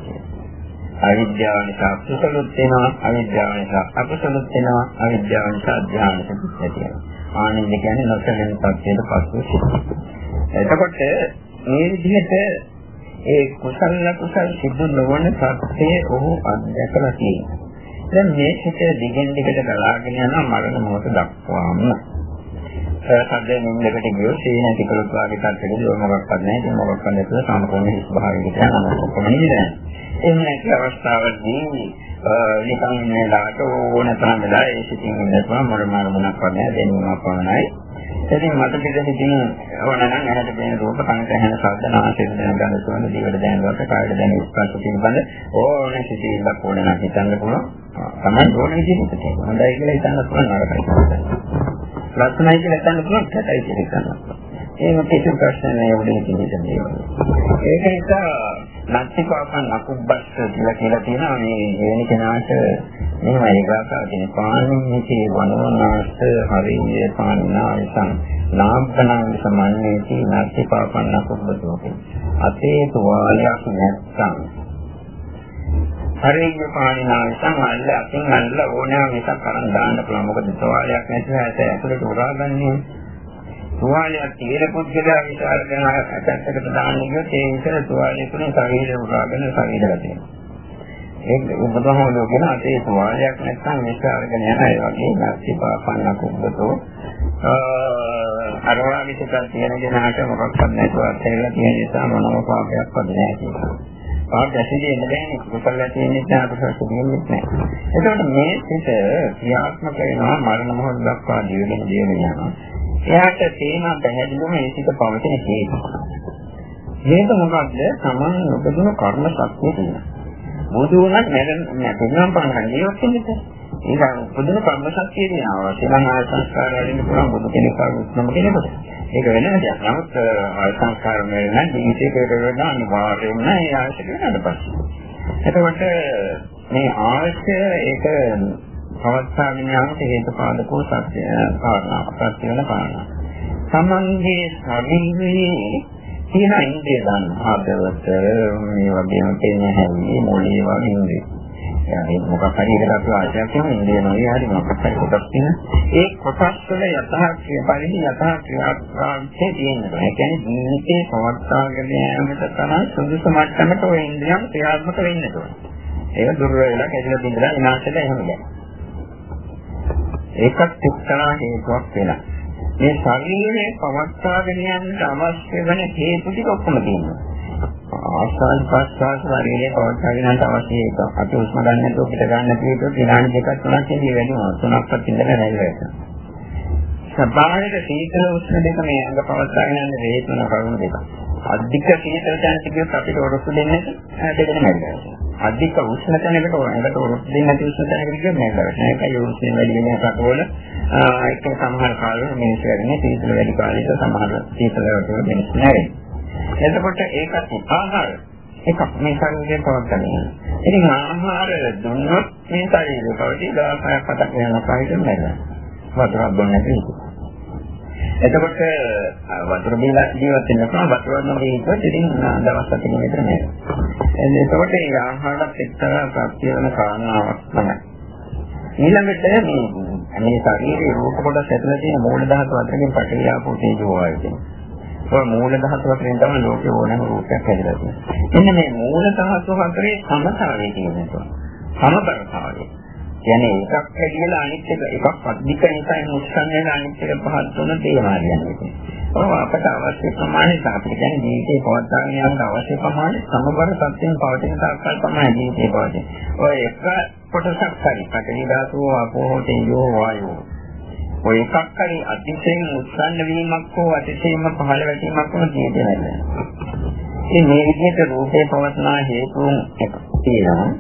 අවිද්‍යාව නිසා කුසලුත් වෙනවා අවිද්‍යාව නිසා අකුසලුත් වෙනවා අවිද්‍යාව නිසා ධ්‍යාන සිත් ඇතිවෙනවා. ආනිඤ්ඤ කියන්නේ නොසලෙන පත්‍යයට පසු එතකොට මේ විදිහට ඒ කුසල කුසල සිදු නොවන සත්‍යය ඔහු අත්දැකලා තියෙනවා. දැන් මේ සිත දිගින් දිගට ගලාගෙන යන මරණ මොහොත දක්වාම සද්දේ නින්දකට ගියෝ සීන ටිකලොත් වාගේ තත්ත්වෙකදී මොකක්වත් නැහැ. ඉතින් මොකක්වත් නැතුව සම්පූර්ණ හිස් භාවයකට යනවා. ඔක්කොම නේද? එහෙම නැති අවස්ථාවලදී නිකන් මේලාට ඕන තරම් වෙලා ඒ සිතින් ඉඳපුවා මොන මොන මොනක්වත් නැහැ. දෙන්නවා පමණයි. ඉතින් මට පිට සිටින ඕනනම් ඇහැට පෙනෙන රූප කනට ඇහෙන ශබ්ද නාසයට දැනෙන ගඳ සුවඳ දිවට දැනෙන රස කායට දැනෙන ස්පර්ශ පිළිබඳ ඕන සිතිවිල්ලක් ඕන නම් හිතන්න පුළුවන්. තමයි ඕන විදිහට හිතන්න. හොඳයි කියලා හිතන්න පුළුවන් නරකයි. ලස්සනයි කියලා හිතන්න පුළුවන් කැතයි කියලා හිතන්න. ඒක කිසි ප්‍රශ්න නෑ උඩින් කියන්නේ. ඒක නිසා නැතිපාපන් අකුබ්බස්ස කියලා කියලා තියෙනවා මේ වෙන කෙනාට මෙහෙම ඒකාකාර කියන පාණිනිති වනවනාස්ස හරිය පාණිනායසං නාම්පනං සමන්නේති නැතිපාපන් අකුබ්බසෝ අතේ තුවාලයක් නැත්තම් හරිය පාණිනායසං අල්ල අතින් අල්ල ඕනෑම එකක් අරන් දාන්න පුළුවන් මොකද තුවාලයක් නැතිව ඇත ඇතුළට උරාගන්නේ තුවාලයක් තියෙන පුද්ගලයා විචාර කරන පැත්තකට දාන්න ගියොත් ඒ විතර තුවාලය තුන ශරීරය උරාගෙන ශරීරය තියෙනවා. ඒක බුදුහමෝ කියන අතේ තුවාලයක් නැත්නම් විචාරගෙන යන ඒ වගේ නැතිපා පන්න කුබ්බතෝ අරවා විචක තියෙන කෙනාට මොකක්වත් නැතුව අතේලා තියෙන නිසා මොනම පාපයක් වද නැහැ කියලා. පාප ඇසිදී ඉඳගෙන කුසල තියෙන නිසා අපට සුදුන්නේ නැහැ. එතකොට මේ සිත ක්‍රියාත්මක වෙනවා මරණ මොහොත දක්වා දිවෙන දිවෙන යනවා. එයාට තේමා පැහැදිලිවම ඒ සිත පවතින හේතු. මේක මොකද්ද? Taman උපදින කර්ම ශක්තිය තියෙනවා. බුදු වුණත් නැත්නම් පංගන් ජීවත් වෙන්නේ. ඒක උපදින කර්ම ශක්තිය තියෙනවා. ශ්‍රී ආය සංස්කාර වලින් පුළුවන් බුදු කෙනෙක් වුණම කෙනෙකුට. ඒක වෙන දෙයක්. නමුත් ආය සංස්කාර වල නම් ජීවිතේකට වඩා අනිවාර්යයෙන්ම ඒ අවශ්‍ය වෙනවාට පස්සේ. එතකොට මේ අවශ්‍ය ඒක පවත්වාගෙන යාමට හේතුපාදකෝ සත්‍ය කාරණා ප්‍රත්‍ය වෙන කාරණා. තමන්ගේ ශරීරයේ තියෙන ඉන්ද්‍රිය ගන්න ආදවත මේ වගේම තේන හැමි මොළේ වගේ ඉන්ද්‍රිය. ඒ මොකක් හරි එකට අපි ආශයක් කරන ඉන්ද්‍රිය නොවේ හරි මොකක් හරි කොටස් තියෙන ඒ කොටස් වල යථාර්ථය පරිදි යථාර්ථය තියෙනවා. ඒ කියන්නේ ජීවිතේ පවත්වාගෙන යාමට තමයි සුදුසු මට්ටමට ওই ඉන්ද්‍රියන් ක්‍රියාත්මක වෙන්න ඕනේ. ඒක දුර වෙලා කැඩිලා බින්දලා විනාශයට එහෙම බෑ. ඒකත් එක්තරා හේතුවක් වෙනවා. මේ ශරීරයේ පවත්වාගෙන යන්න අවශ්‍ය වෙන හේතු ටික ඔක්කොම තියෙනවා. ආස්වාද ප්‍රස්වාස ශරීරයේ පවත්වාගෙන යන්න අවශ්‍ය ඒක. අපි උස්ම ගන්න නැතුව පිට ගන්න නැතුව විනාඩි දෙකක් තුනක් ඉඳී වැඩිම තුනක්වත් ඉඳලා නැල්ල ස්වභාවික සීතල උෂ්ණ දෙක මේ අංග පවත්වාගෙන යන්න හේතු වෙන කරුණු දෙක. අධික සීතල දැන් තිබියොත් අපිට ඔරොත්තු දෙන්නේ දෙකම නැල්ල. අධික උෂ්ණ තැනකට ඒකට උරුස් දෙන්නේ නැති උෂ්ණ තැනකට ගියොත් මේක කරන්නේ. ඒකයි උෂ්ණ වැඩි වෙන රටවල ඒක සමහර කාලවල මිනිස්සු කරන්නේ සීතල වැඩි කාලයක සමහර සීතල රටවල මිනිස්සු නැහැ. එතකොට ඒකත් ආහාර එකක් මේ ශරීරයෙන් පවත්න්නේ. ඉතින් ආහාර දුන්නොත් මේ ශරීරය පවතී 10ක් 5ක් වෙනවා කායිකම නැහැ. වතුරක් බොන්නේ නැති. එතකොට වතුර බීලා ජීවත් වෙනකොට වතුර නොගියොත් ඉතින් දවස් හතකින් විතර නෑ. එතකොට ඒ ආහාරات එක්තරා ප්‍රත්‍ය වෙන කාරණාවක් තමයි. ඊළඟට මේ මේ ශරීරයේ රූප කොටස් ඇතුළේ තියෙන මූල ධාතු අතරින් පටලිය ආපෝ තේජෝ වායු තියෙනවා. ඔය මූල ධාතු වලින් තමයි ලෝකේ ඕනෑම රූපයක් හැදලා තියෙන්නේ. එන්න මේ මූල ධාතු හතරේ සමතාවය කියනවා. සමබරතාවය. කියන්නේ එකක් හැදිලා අනිත් එක එකක් අධික නිසා මුස්සන් වෙන අනිත් එක පහත් වෙන තේමා කියන්නේ. ඔව් අපට අවශ්‍ය ප්‍රමාණය අපිට කියන්නේ ජීවිතේ පවත්වාගෙන යන්න අවශ්‍ය ප්‍රමාණය සමබර සත්‍යයෙන් පවතින තාක්කල් තමයි ජීවිතේ පවතින්නේ. ඔය එක කොටසක් හරි පටවි ධාතුව අපෝ තේජෝ වායෝ. ඔය එකක් හරි අතිශයින් උත්සන්න වීමක් හෝ අතිශයින්ම පහළ වැටීමක් වුණ ජීවිතේ නැහැ. ඉතින් මේ විදිහට රූපේ පවත්නා හේතුන් එක තියෙනවා.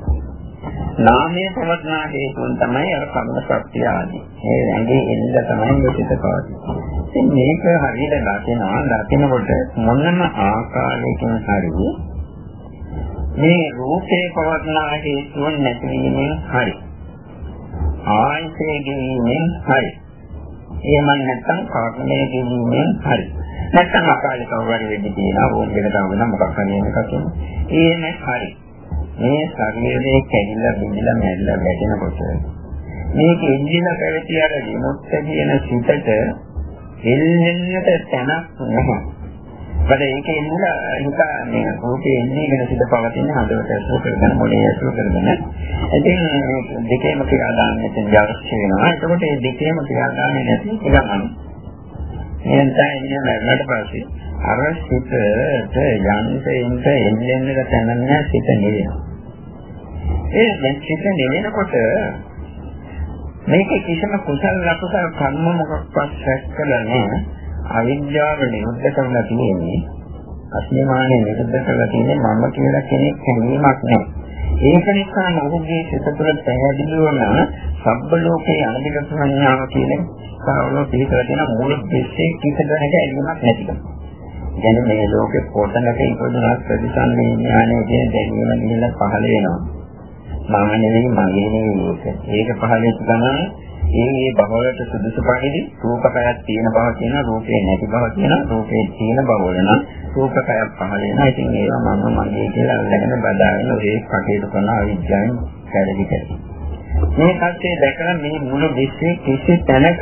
නාමයේ පවත්නා හේතුන් තමයි අර කර්ම ශක්තිය ආදී. ඒ ඇඟේ එන්න තමයි මෙසිත පවතින්නේ. ඉතින් මේක හරියට දකිනවා දකිනකොට මොනම ආකාරයකින් හරි මේ රූපේ පවත්නා හේතුන් නැතිවීමෙන් හරි ආයතනයේ ගෙවීමෙන් හරි එහෙම නැත්නම් කර්මයේ ගෙවීමෙන් හරි. නැත්නම් අකාලිකව වරි වෙන්න තියෙනවා ඕන දෙයක් තමයි මොකක් හරි එකක් කියන්නේ ඒ හරි. මේ ශරීරයේ කැඩිලා බිඳිලා මැරිලා වැටෙනකොට මේක ඉන්දින පැවති අර විමුක්ත කියන සිතට එල්ලෙන්නට තැනක් නැහැ. බඩ ඒකේ ඉන්නලා හිත මේ රූපේ ඉන්නේ ගැන සිත පවතින හදවත ඇසුර කරගෙන මොලේ ඇසුර කරගෙන ඉතින් දෙකේම ක්‍රියා දාන්නට අවශ්‍ය වෙනවා. ඒකකොට මේ දෙකේම ක්‍රියා දාන්නේ නැති එකම. එහෙනම් ඉන්නේ මරණයට පස්සේ අර සිතට යන්තෙන්ට එල්ලෙන්නට තැන නැහැ සිත නෙවෙයි. ඒ දැන් සිත නෙවෙනකොට මේක කිසිම කුසල ලකුසල කර්ම මොකක්වත් රැස්කලා නැහැ. අවිද්‍යාව නිරුද්ධ කරලා තියෙන්නේ. අස්මිමානේ නිරුද්ධ කරලා තියෙන්නේ මම කියලා කෙනෙක් හැඟීමක් නැහැ. ඒක නිසා මොහුගේ සිත තුළ පැහැදිලිවම සබ්බ ලෝකේ අනිත්‍ය සංඥාව කියන කාරණා පිළිතර දෙන මූල දෙස්සේ කිසිදැනක ඇලීමක් නැතිකම. දැන් මේ ලෝකේ පොතනක ඉපදුනත් ප්‍රතිසන්දේ ඥානයේ කියන දැනීම නිල පහළ වෙනවා. මම නෙවෙයි මගේ නෙවෙයි ඒක. ඒක පහළ වෙච්ච ගමන් ඒ ඒ භවවලට සුදුසු පරිදි රූපකයක් තියෙන බව කියන රූපේ නැති බව කියන රූපේ තියෙන බව වල නම් රූපකයක් පහළ වෙනවා. ඉතින් ඒවා මම මගේ කියලා අල්ලගෙන බදාගෙන ඔය කටයුතු කරන අවිද්‍යාවෙන් පැහැදිලි කරනවා. මේ කච්චේ දැකලා මේ මුළු විශ්වයේ කිසි තැනක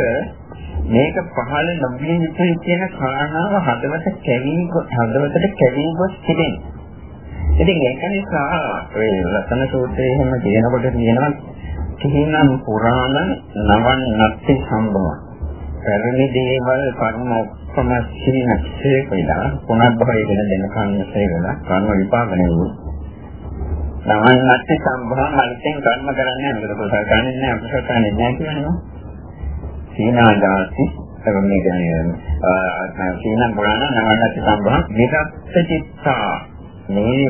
මේක පහළ නොවිය යුතුයි කියන කාරණාව හදවත කැවී හදවතට කැවී ගොස් තිබෙනවා. ඉතින් ඒක නිසා ඔය රතන සූත්‍රයේ හැම කියනකොට කියනවා කිහිනම් පුරාණ නවන් නැති සම්භව. පැරණි දේවල් කර්ම ඔක්කොම සිහිනස්සේ කියලා පුනර්භවය වෙන දෙන කන්නසේ වෙලා කර්ම විපාක නෙවෙයි. නවන් නැති සම්භව අලුතෙන් කර්ම කරන්නේ මොකද කුසල කරන්නේ නැහැ අකුසල කරන්නේ නැහැ කියනවා. සීනාදාසි එවන්නේ කියන්නේ සීනන් පුරාණ නවන් නැති සම්භව විදත්ත චිත්තා මේ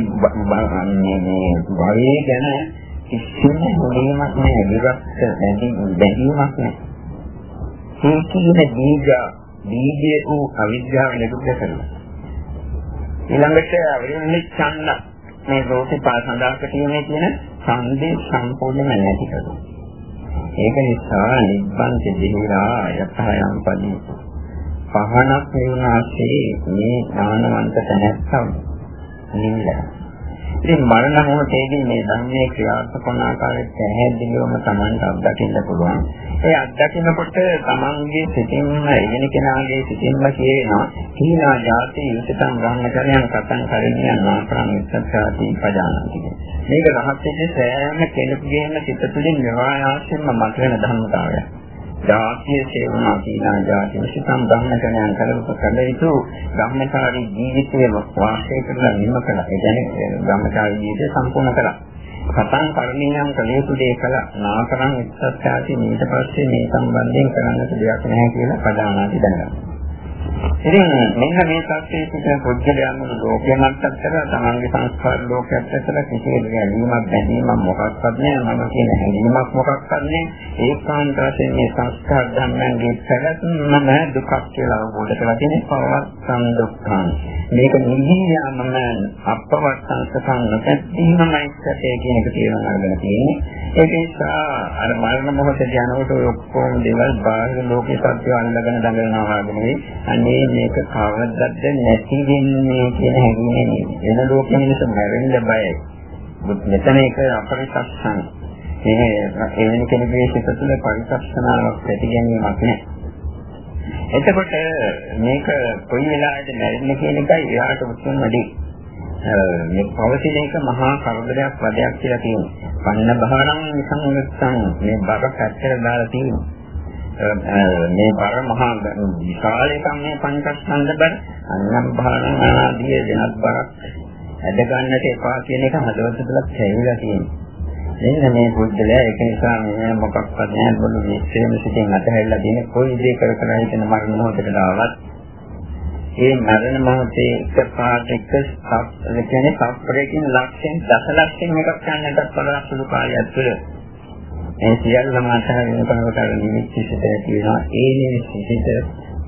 මේ භවයේ ගැන කිසිම හොලීමක් නැහැ විරක්ත බැඳීමක් නැහැ. මේ කියන දීග දීගයේ වූ අවිද්‍යාව නිරුද්ධ කරනවා. ඊළඟට අවරින්නේ ඡන්ද මේ රෝටි පාසඳාක තියෙන කියන ඡන්දේ සම්පූර්ණයෙන්ම නැති කරනවා. ඒක නිසා නිබ්බන්ත දෙහිලා යතහයන් පදී පහනක් වුණාසේ මේ ඥානවන්ත තැනැත්තා නිවිලා. ඉතින් මරණ මොහොතේදී මේ ධර්මයේ ක්‍රියාත්මක වන ආකාරයට පැහැදිලිවම Tamanට අත්දකින්න පුළුවන්. ඒ අත්දකිනකොට Tamanගේ සිතින්ම එන කෙනාගේ සිතින්ම කියනවා කීනා ජාති යුතතම් ග්‍රහණකරයන් කතං කරණියන් නාපරං ඉස්සත්‍යාති පජානන්ති. මේක රහත්යේ සෑම කෙනෙකුගේම සිත තුළින් නිරායාසයෙන්ම මතුවෙන ධර්මතාවයක්. ජාතිය සේවනා කියලා ජාතිය සිතම් ගම්නකණයන් කරපු කල යුතු ගම්නකාරී ජීවිතයේ වාසය කරලා නිම කළා. ඒ කියන්නේ ගම්නකාරී ජීවිතය සම්පූර්ණ කළා. කතං කර්මීයන් කලේතු දේ කළා. නාකරං ඉස්සත්‍යාති ඊට පස්සේ මේ සම්බන්ධයෙන් කරන්නට දෙයක් නැහැ කියලා පදානාති දැනගන්නවා. ඉතින් මෙන්න මේ සත්‍යයේ පිට පුද්ගලයන් වල ලෝකයේ මට්ටම් කරලා තමන්ගේ සංස්කාර ලෝකයක් ඇතුළත කිසිම ගැලීමක් බැඳීමක් මොකක්වත් නැහැ මම කියන හැඟීමක් මොකක්වත් නැහැ ඒකාන්ත වශයෙන් මේ සංස්කාර ධර්මයන්ගේ පැවැත්මම දුකක් කියලා අවබෝධ කරලා තියෙන පවත්තන් දුක්ඛං. මේක නිහියාමම අපවත්තන් සකන් නොපැද්දීමයි සත්‍යය කියන එක තේරුම් අරගෙන තියෙන්නේ. ඒක නිසා අර මරණ මොහොතේ යනකොට ඔක්කොම දේවල් බාහිර ලෝකේ සත්‍ය අල්ලගෙන දඟලනවා වගේ අනේ මේක කවදද නැති වෙන්නේ කියන හැඟීම නේද? වෙන ලෝකෙ මිනිස්සු මැරෙන්න බයයි. මෙතන ඒක අපරිසක්ෂණ. මේ එවැනි කෙනෙකුගේ සිත තුළ පරිසක්ෂණාවක් ඇති ගැනීමක් නැහැ. එතකොට මේක කොයි වෙලාවද මැරෙන්නේ කියන එකයි එයාට උත්සන්න වැඩි. මේ පවතින එක මහා කරදරයක් වදයක් කියලා කියනවා. පන්න බහරම් සංගතං මේ බර පැත්තට දාලා තියෙනවා. මේ බර මහා විශාල එකක් මේ පංචස්කන්ධ බර අන්නම් භාවන ආදී වෙනත් බරක්. ඇද ගන්නට එපා කියන එක හදවත තුළ තැවිලා තියෙනවා. මෙන්න මේ බුද්ධලයා ඒක නිසා මේ මොකක්වත් නැහැ. බොළු විශ්ේම සිටින් අතහැරලා තියෙන කොයි දේ කර කර හිතන මරණ මොහොතකට ආවත් ඒ මරණ මොහොතේ එකපාරට එක කියන්නේ සම්ප්‍රේකින් ලක්ෂයෙන් දසලක්ෂයෙන් එකක් ගන්නටත් බලන සුළු කාලයක් තුළ මේ සියල්ලම අතහැරගෙන කරනකොට නිමිති සිට තියෙනවා ඒ නිමිති සිට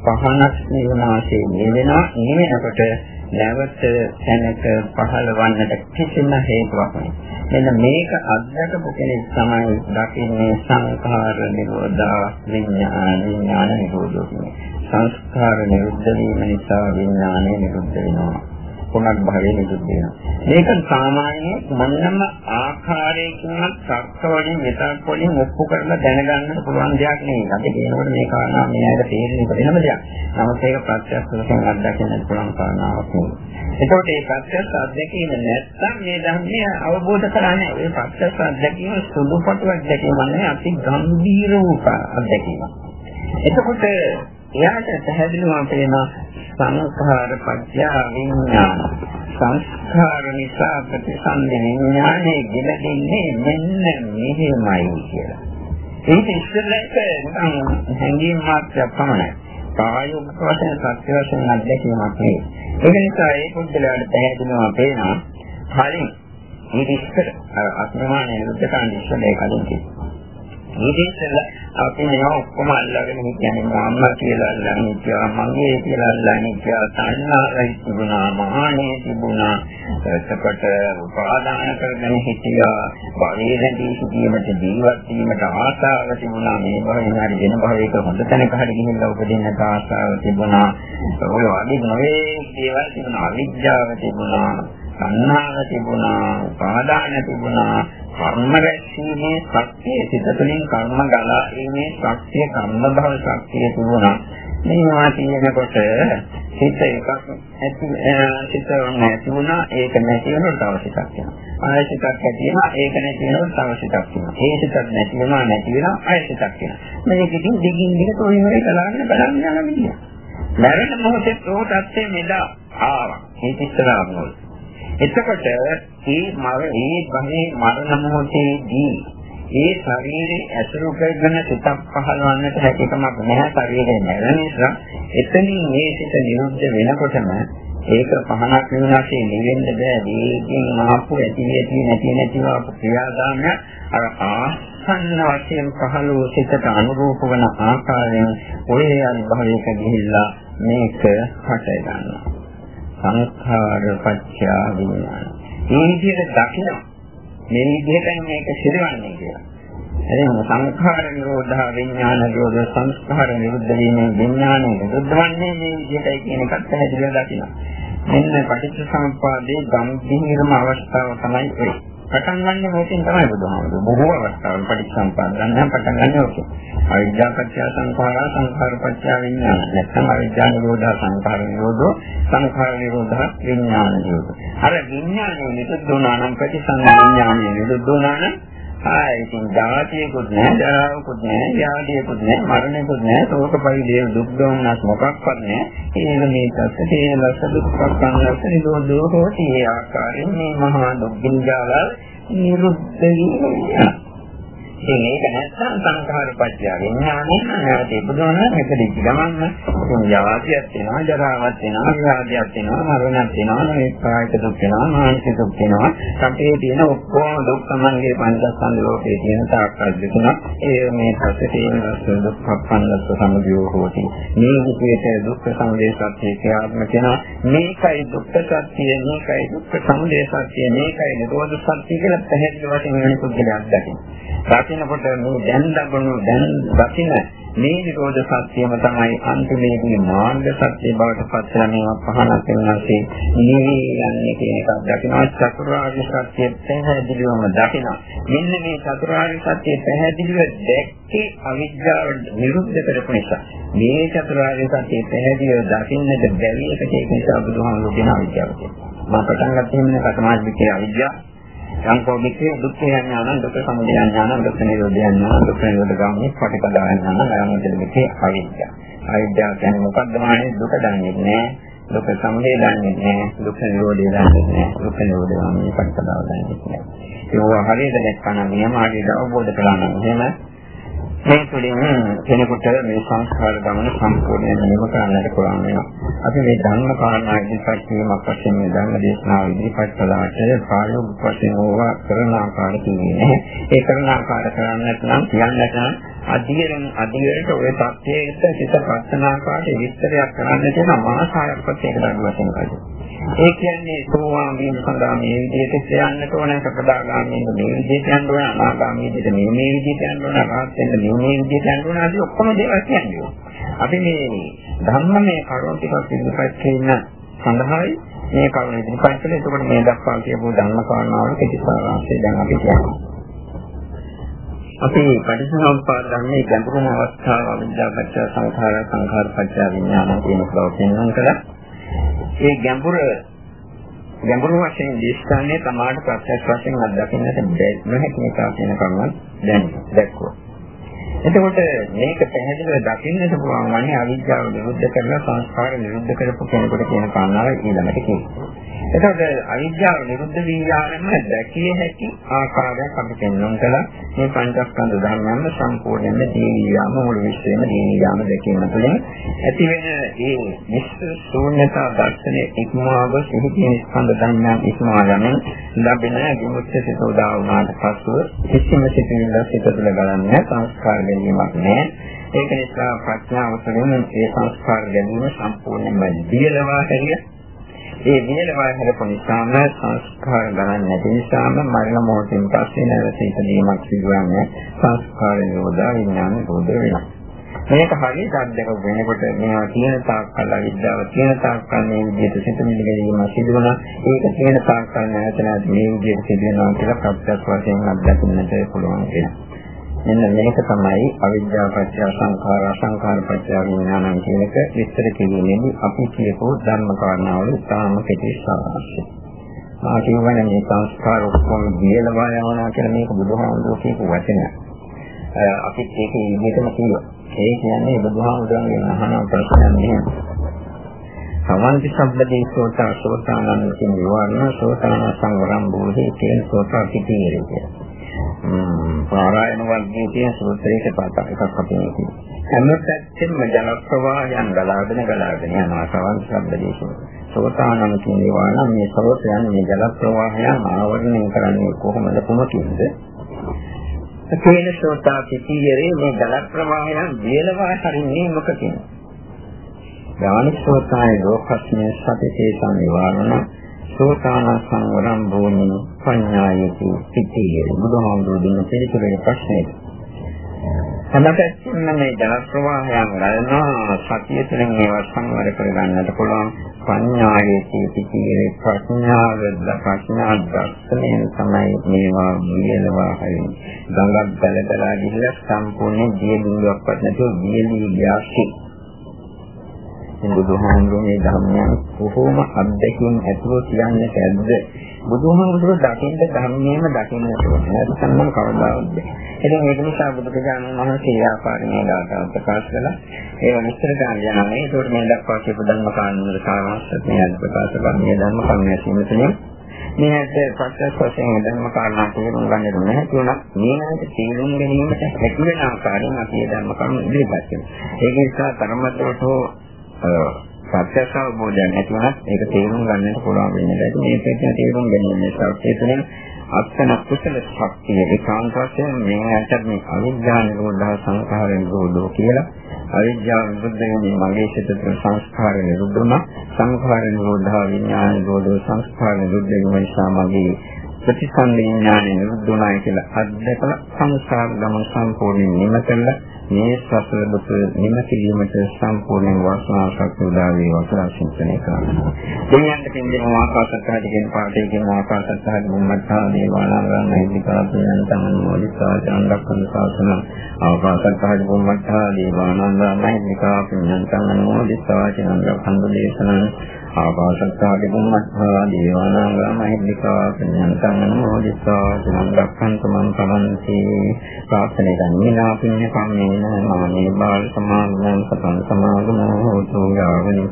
පහනක් නිවනාසේ නිවෙනවා. නිවෙනකොට නැවත තැනක පහළවන්නට කිසිම හේතුවක් නැහැ. මෙන්න මේක අත්දකපු කෙනෙක් තමයි දකින්නේ සංඛාර නිරෝධා විඥාන විඥාන නිරෝධෝ කියන්නේ සංස්කාර නිරුද්ධ වීම නිසා විඥානය නිරුද්ධ වෙනවා. පුනර්භවය නිරුද්ධ වෙනවා. මේක සාමාන්‍ය මොනම ආකාරයකින්වත් තර්ක වලින් විතර්ක වලින් ඔප්පු කරලා දැනගන්න පුළුවන් දෙයක් නෙවෙයි. අපි කියනකොට මේ කාරණා මෙයාට තේරෙන්නේ වෙනම දෙයක්. නමුත් ඒක ප්‍රත්‍යක්ෂ වශයෙන් අත්දකින්න පුළුවන් කාරණාවක් නෙවෙයි. එතකොට මේ ප්‍රත්‍යක්ෂ අත්දැකීම නැත්තම් මේ ධර්මය අවබෝධ කරන්නේ ඒ ප්‍රත්‍යක්ෂ අත්දැකීම සුදුපටු අත්දැකීම නෙවෙයි අති ගැඹීර වූ අත්දැකීමක්. එතකොට එයාට පැහැදිලිවම පේනවා සංඛාර පත්‍ය විඥාන සංස්කාර නිසා ප්‍රතිසන්දි විඥානේ ගෙන දෙන්නේ මෙන්න මෙහෙමයි කියලා. ඒක ඉස්සෙල්ලට නිකන් හැංගීම් මාත්‍රයක් පමණයි. කායෝප වශයෙන් සත්‍ය වශයෙන් අත්දැකීමක් නෙවෙයි. ඒක නිසා ඒ පුද්ගලයාට පැහැදිලිවම පේනවා කලින් ඊට ඉස්සර අස්මිමාන නිරුද්ධ කරන්න ඉස්සර ඒ කලින් තියෙනවා. ඊට ඉස්සෙල්ලා අපි මේවා ඔක්කොම අල්ලගෙන හිටියනේ. අම්මා කියලා අල්ලගෙන හිටියා මගේ කියලා අල්ලගෙන හිටියා තණ්හායි තිබුණා මහානේ තිබුණා. එතකොට උපාදාන කරගෙන හිටියා. බාහිරදී සිටීමට ජීවත් වීමට ආසාව තිබුණා. මේ භවයෙන් හරි වෙන භවයක හොඳ තැනක හරි ගිහිල්ලා උපදින්නට ආසාව තිබුණා. ඔය වගේ නොවේ දේවල් තිබුණා. අවිද්‍යාව තිබුණා. සංහාව තිබුණා. උපාදාන තිබුණා. කර්ම රැස්වීමේ ශක්තිය සිත තුළින් කර්ම ගලාීමේ ශක්තිය කර්ම භව ශක්තිය තිබුණා මේවා තියෙනකොට සිත එකක් ඇති සිත නැති වුණා. ඒක නැති වෙනකොට තව සිතක් වෙනවා ආය සිතක් ඇති වෙනවා. ඒක නැති වෙනකොට තව සිතක් වෙනවා ඒ සිතක් නැති වෙනවා නැති වෙනවා ආය සිතක් වෙනවා මේකකින් දිගින් දිගට ඔය වගේ කලන්න බලන්න යන විදිය. මරණ මොහොතේ ප්‍රෝතත්යේ මෙදා ආවා. මේ ඉස්සරහම එතකොට මේ මර මේ භවයේ මරණ මොහොතේදී ඒ ශරීරයේ ඇසුරු කරගෙන සිතක් පහළවන්නට හැකියාවක් නැහැ ශරීරයේ නැරෙන නිසා. එතනින් මේ සිත නිරුද්ධ වෙනකොටම ඒක පහනක් වෙනාසේ නිවෙන්න බෑ. දීකින් ආපු ඇති ඇති නැති නැතිව ක්‍රියාදාමය අර ආසන්න වශයෙන් පහළ වූ සිතට අනුරූප වන ආකාරයෙන් ඔය යන භවයක ගිහිල්ලා මේක හට ගන්නවා. සංඛාර පත්‍ය විඥාන. මේ විදිහට දකින්න මේ විදිහටයි මේක සිදුවන්නේ කියලා. එතන සංඛාර නිරෝධා විඥාන නිරෝධ සංස්කාර නිරුද්ධ වීමෙන් විඥානය නිරුද්ධ වන්නේ මේ විදිහටයි කියන එකත් පැහැදිලිව දකින්න. මෙන්න පටිච්චසමුප්පාදේ ගම්භීරම අවස්ථාව තමයි ඒ. පටන් ගන්න මේකෙන් තමයි බුදුහාමුදුරුවෝ බොහෝ අවස්ථාවල පටිච්චසමුප්පාද ගන්න පටන් ගන්න ඕකේ. අවිද්‍යා පත්‍ය සංඛාරා සංඛාර පත්‍ය විඥාන. නැත්නම් අවිද්‍යා නිරෝධා සංඛාර නිරෝධෝ සංඛාර නිරෝධා විඥාන නිරෝධෝ. අර විඥානය නිරුද්ධ වුණා නම් ප්‍රතිසංවිඥානය නිරුද්ධ වුණා නම් ආයි ඉතින් ජාතියකුත් නැහැ, ජරාවකුත් නැහැ, ව්‍යාධියකුත් නැහැ, මරණයකුත් නැහැ, ශෝක පරිදේව දුක් දෝමනස් මොකක්වත් නැහැ. ඒක මේ තත්ත්ව තේ ලස්ස දුක්ඛ සංලස්ස නිරෝධෝ හෝති. ඒ ආකාරයෙන් මේ මහා දුක් ගින්ජාවල් නිරුද්ධ වීම. ඉතින් මේක නැත්නම් සංඛාර පත්‍ය විඥානය නැවත ඉපදුන මෙතනදි ගමන්න ඉතින් ජාතියක් වෙනවා ජරාවක් වෙනවා ව්‍යාධියක් වෙනවා මරණයක් වෙනවා මේ කායික දුක් වෙනවා මානසික දුක් වෙනවා. සම්පේ තියෙන ඔක්කොම දුක් සමන්ගේ පංචස්කන්ධ ලෝකේ තියෙන තාක්කල් දුක ඒ මේ පස්සේ තියෙන දුක් පප්පන්නස්ස සමුදයෝ හොති. මේ විදිහට දුක් සමුදය සත්‍ය ක්‍රියාත්මක වෙනවා. මේකයි දුක් සත්‍ය මේකයි දුක් සමුදය සත්‍ය මේකයි නිරෝධ සත්‍ය කියලා පැහැදිලි වශයෙන් වෙන පුද්ගලයන් දකින්න දකින්නකොට මේ දැන් ලැබුණු දැන් දකින්න මේ නිරෝධ සත්‍යම තමයි අන්තිමේදී මාර්ග සත්‍ය බවට පත් වෙන මේවා පහනක් වෙනවාසේ නිවි යන්නේ කියන එකක් දකිනවා. චතුරාර්ය සත්‍ය පැහැදිලිවම දකිනවා. මෙන්න මේ චතුරාර්ය සත්‍ය පැහැදිලිව දැක්කේ අවිද්‍යාව නිරුද්ධ කරපු නිසා. මේ චතුරාර්ය සත්‍ය පැහැදිලිව දකින්නට බැරි එකට ඒක නිසා බුදුහාමුදුරුවෝ දෙන අවිද්‍යාව කියනවා මම පටන් ගත්තේ මේ සමාජ විද්‍යාව අවිද්‍යාව. සංකෝපිතේ දුක්ඛ ඥාන දුක්ඛ සමුදය ඥාන දුක්ඛ නිරෝධ ඥාන දුක්ඛ නිරෝධ ගාමී පටිපදා ඥාන ගාමී දෙකේ අවිද්‍යාව. අවිද්‍යාව කියන්නේ මොකක්ද මානේ දුක දන්නේ නැහැ. දුක්ඛ සමුදය දන්නේ නැහැ. දුක්ඛ නිරෝධය දන්නේ නැහැ. දුක්ඛ නිරෝධ ගාමී පටිපදාව දන්නේ නැහැ. ඒක හරියට දැක්කම නියම හරියට අවබෝධ කරගන්න එහෙම මේ තුළින් කෙනෙකුට මේ සංස්කාර ගමන සම්පූර්ණයෙන් නිම කරන්නට පුළුවන් වෙනවා. අපි මේ ධර්ම කාරණා ඉදිරිපත් කිරීමක් වශයෙන් මේ ධර්ම දේශනාව ඉදිරිපත් කළාට ප්‍රායෝගික වශයෙන් ඕවා කරන ආකාරය තියෙන්නේ. ඒ කරන ආකාර කරන්නට නම් කියන්නට නම් අධිරෙන් අධිරට ඔය தත්යේට සිත ප්‍රශ්නාකාරට විස්තරයක් කරන්න තියෙන මාසාවක් ප්‍රත්‍යක්ෂ කරනවා කියනවා. ඒ කියන්නේ සෝවාන් වීම සඳහා මේ විදිහට කියන්නට ඕන සකදාගාමීන් මේ විදිහට යන්න ඕන අනාගාමී විදිහට මේ මේ විදිහට යන්න ඕන රහත් වෙන්න මේ මේ විදිහට යන්න ඕන අද ඔක්කොම දේවල් කියන්නේ. අපි මේ ධර්මමය කරුණු ටිකක් ඉදිරිපත් කරන සඳහායි මේ කරුණ ඉදිරිපත් කළේ. එතකොට මේ දක්වා කියපු ධර්ම කාරණාවල කෙටි සාරාංශය දැන් අපි කියනවා. අපි පටිච්චසමුප්පාද ධර්මයේ ගැඹුරුම අවස්ථාව අවිද්‍යාපච්ච සංඛාර සංඛාර පච්ච විඥාන කියන බව පෙන්වන්න කළා. ඒ ගැඹුර ගැඹුරු වශයෙන් දේශනාවේ තමාට ප්‍රත්‍යක්ෂ වශයෙන් අත්දකින්නට නොහැකි එක කියන කරුණක් දැන් දැක්කුවා. එතකොට මේක පැහැදිලිව දකින්නට පුළුවන් වන්නේ අවිද්‍යාව නිරුද්ධ කරලා සංස්කාර නිරුද්ධ කරපු කෙනෙකුට කියන කාරණාව ඊළඟට කියනවා. එතකොට අවිද්‍යාව නිරුද්ධ විඥානම දැකිය හැකි ආකාරයක් අපි පෙන්වන්න කළා. මේ පංචස්කන්ධ ධර්මයන් සම්පූර්ණයෙන්ම දීවියාම මුළු විශ්වයේම දීවියාම දැකීම තුළින් ඇති වෙන මේ නිශ්චල ශූන්‍යතා දර්ශනයේ ඉක්මවා ගොස් එහි තියෙන ස්කන්ධ ධර්මයන් ඉක්මවා යමින් ලැබෙන විමුක්තිය සෝදා වුණාට පසුව කිසිම සිතිවිල්ලක් සිත තුළ ගලන්නේ සංස්කාර ගැනීමක් නෑ. ඒක නිසා ප්‍රඥාව තුළින් මේ සංස්කාර ගැනීම සම්පූර්ණයෙන්ම දියලවා හැරිය. ඒ දියලවා හැරපු නිසාම සංස්කාර ගණන් නැති නිසාම මරණ මොහොතින් පස්සේ නැවත ඉදීමක් සිදුවන්නේ සංස්කාර නිරෝධා විඥාන නිරෝධ වෙනවා. මේක හරියට අත්දැක වෙනකොට මේවා තියෙන තාක්කල් අවිද්‍යාව තියෙන තාක්කල් මේ විදිහට සිතමිලි ගැනීම සිදු වෙනවා. ඒක තියෙන තාක්කල් නැවත නැවත මේ විදිහට සිදු වෙනවා කියලා ප්‍රත්‍යක්ෂ වශයෙන් අත්දැකීමට පුළුවන් වෙනවා. මෙන්න මේක තමයි අවිද්‍යාව පත්‍ය සංඛාර සංඛාර පත්‍ය විඥානං කියන එක විස්තර කිරීමේදී අපි කියපු ධර්ම කාරණාවල ඉතාම කෙටි සාරාංශය. මා කියවනේ මේ සංස්කාර ඔක්කොම දියලවා යනවා කියලා මේක බුදුහාමුදුරුවෝ කියපු වචනයක්. අපිත් ඒක ඉන්නේටම කියනවා. ඒ කියන්නේ බුදුහාමුදුරන්ගෙන් අහන ප්‍රශ්නයක් නෙමෙයි. සමන්ති සම්බදේ සෝතා සෝතානන් කියන විවරණ සෝතාන සංවරම් බෝධි කියන සෝතා පිටියේ කියන. ම්ම් පාරායන වර්ගයේ තියෙන සූත්‍රයක පාත එකක් අපි මේ හැම පැත්තෙම ජල ප්‍රවාහයන් ගලාගෙන ගලාගෙන යනවා. සමන්ති සම්බදේ සෝතානන් කියන විවරණ මේ සෝතයන් මේ ජල ප්‍රවාහයන් ආවරණය කරන්නේ කොහොමද? කොහොමද? තේන සෝතා පිටියරේ මේ ජල ප්‍රවාහයන් වේලවා හරින්නේ මොකකින්? ඥානසෝතාය ලෝකස්මේ සතිතේ සංවිවරණ සෝතාන සංවරම් භූමි පඤ්ඤායති පිටියරේ බුදුහාමුදුරු දෙන පිළිතුරේ ප්‍රශ්නේ. හැමතැනම මේ ජල ප්‍රවාහයන් ගලනවා සතිය තුළින් ඒවා සංවර කරගන්නට පුළුවන්. පඤ්ඤායේ පිටියේ ප්‍රඥාව ප්‍රඥා දර්ශනයෙන් තමයි මේවා මියනවා හරිනේ ගඟක් බැලදලා ගිහිල්ලා සම්පූර්ණ දිය බිඳුවක්වත් නැතුව වියලී ගියාසි බුදුහාමුදුරනේ ධර්මයන් කොහොම අත්දැකීම් ඇතුළු කියන්නේ ඇද්ද බුදුහාමුදුරුවෝ දකින්න ධර්මයේම දකින්න ඕනේ. නැත්නම් නම් කවදාවත් බැහැ ඉතින් ඒක නිසා බුදුරජාණන් වහන්සේ ආකාරයෙන් දාලා ප්‍රකාශ කළා. ඒ විස්තර ගන්න යනවා. ඒකට මේ දක්වා කියපු ධර්ම කාරණා සාරාංශය මේ අද ප්‍රකාශ කරන්නේ. ධර්ම කර්මයේ සීමිතනේ. මේකට පස්සස් වශයෙන් ධර්ම කාරණා තේරුම් ගන්න දුන්නේ නැති වුණා. මේකට තේරුම් ගැනීමට හැකි වෙන ආකාරයෙන් අපි ධර්ම කරුණු ඉදිරිපත් කරනවා. ඒක නිසා තරමතරට සත්‍යස අවබෝධයක් නැතිවම ඒක තේරුම් ගන්නට පුළුවන් වෙන්නේ නැහැ. මේ පැත්තට තේරුම් ගැනීම නිසා ඒ තුළින් අත්තන කුසල ශක්තිය ඒකාන්ත වශයෙන් මේකට මේ අවිද්‍යාව නිරෝධා සංඛාර නිරෝධෝ කියලා අවිද්‍යාව නිරුද්ධ වෙන්නේ මගේ සිත තුළ සංස්කාර නිරුද්ධ වුණා. සංඛාර නිරෝධා විඥාන නිරෝධෝ සංස්කාර නිරුද්ධ වීම නිසා මගේ ප්‍රතිසන්දි ඥානෙ නිරුද්ධ වුණායි කියලා අද්දකලා සංසාර ගමන සම්පූර්ණයෙන් නිම කළා මේ සසර දුක නිම කිරීමට සම්පූර්ණ වාසනාවක් උදා වේවා කියලා සිතන්නේ කරනවා. දෙයයන්ට පින්දෙන ආකාශත්හාට කියන පාඩේ කියන ආකාශත්හාට මුම්මත්තා දේවාලංගන ඉදිකාපයන් තමන් මොලිසා චන්දක්කන සාසන ආකාශත්හාට මුම්මත්තා දේවාලංගන ඉදිකාපයන් තමන් මොලිසා චන්දක්කන දේශනං ආකාශත්තාගේ බුම්මත්තා දේවානාගා මහිද්దికා පුඤ්ඤන්තං මොදිස්සා සම්රක්ඛන්ත මං තමන්ති ප්‍රාර්ථනා කරන්නේ පුඤ්ඤ කම්මේන මානේ බාල සමාගමං සතං සමාගමෝ හෝතු යාවනි.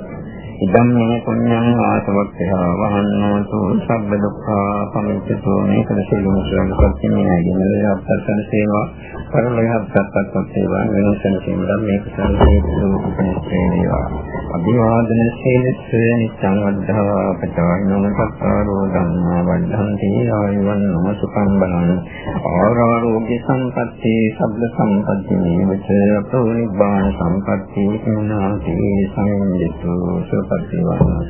ඉදම් මේ පුඤ්ඤං ආසවක්ඛා වහන්නෝතු සබ්බ දුක්ඛා පමිච්ඡතු. මේක සිළුම සම්පත්තිනේ ඇගෙනල අපත්තන සේවා පරලෝකප්පත්තත් සේවා වෙනසන සේවා මේක සංකේතෝ උපනිෂේ වේවා අභිවාදන සීලස්ස නිච්ඡං වද්ධා පචායනම සත්තාරෝ ධම්මා වද්ධන්ති. ආයුවන් නමසුකම් බලං ආරෝග්‍ය සම්පatti සබ්බ සම්පatti නිවච ප්‍රෝනිබ්බාන සම්පatti කුණාති සංයුතු සුප සත්‍ය වාසනාව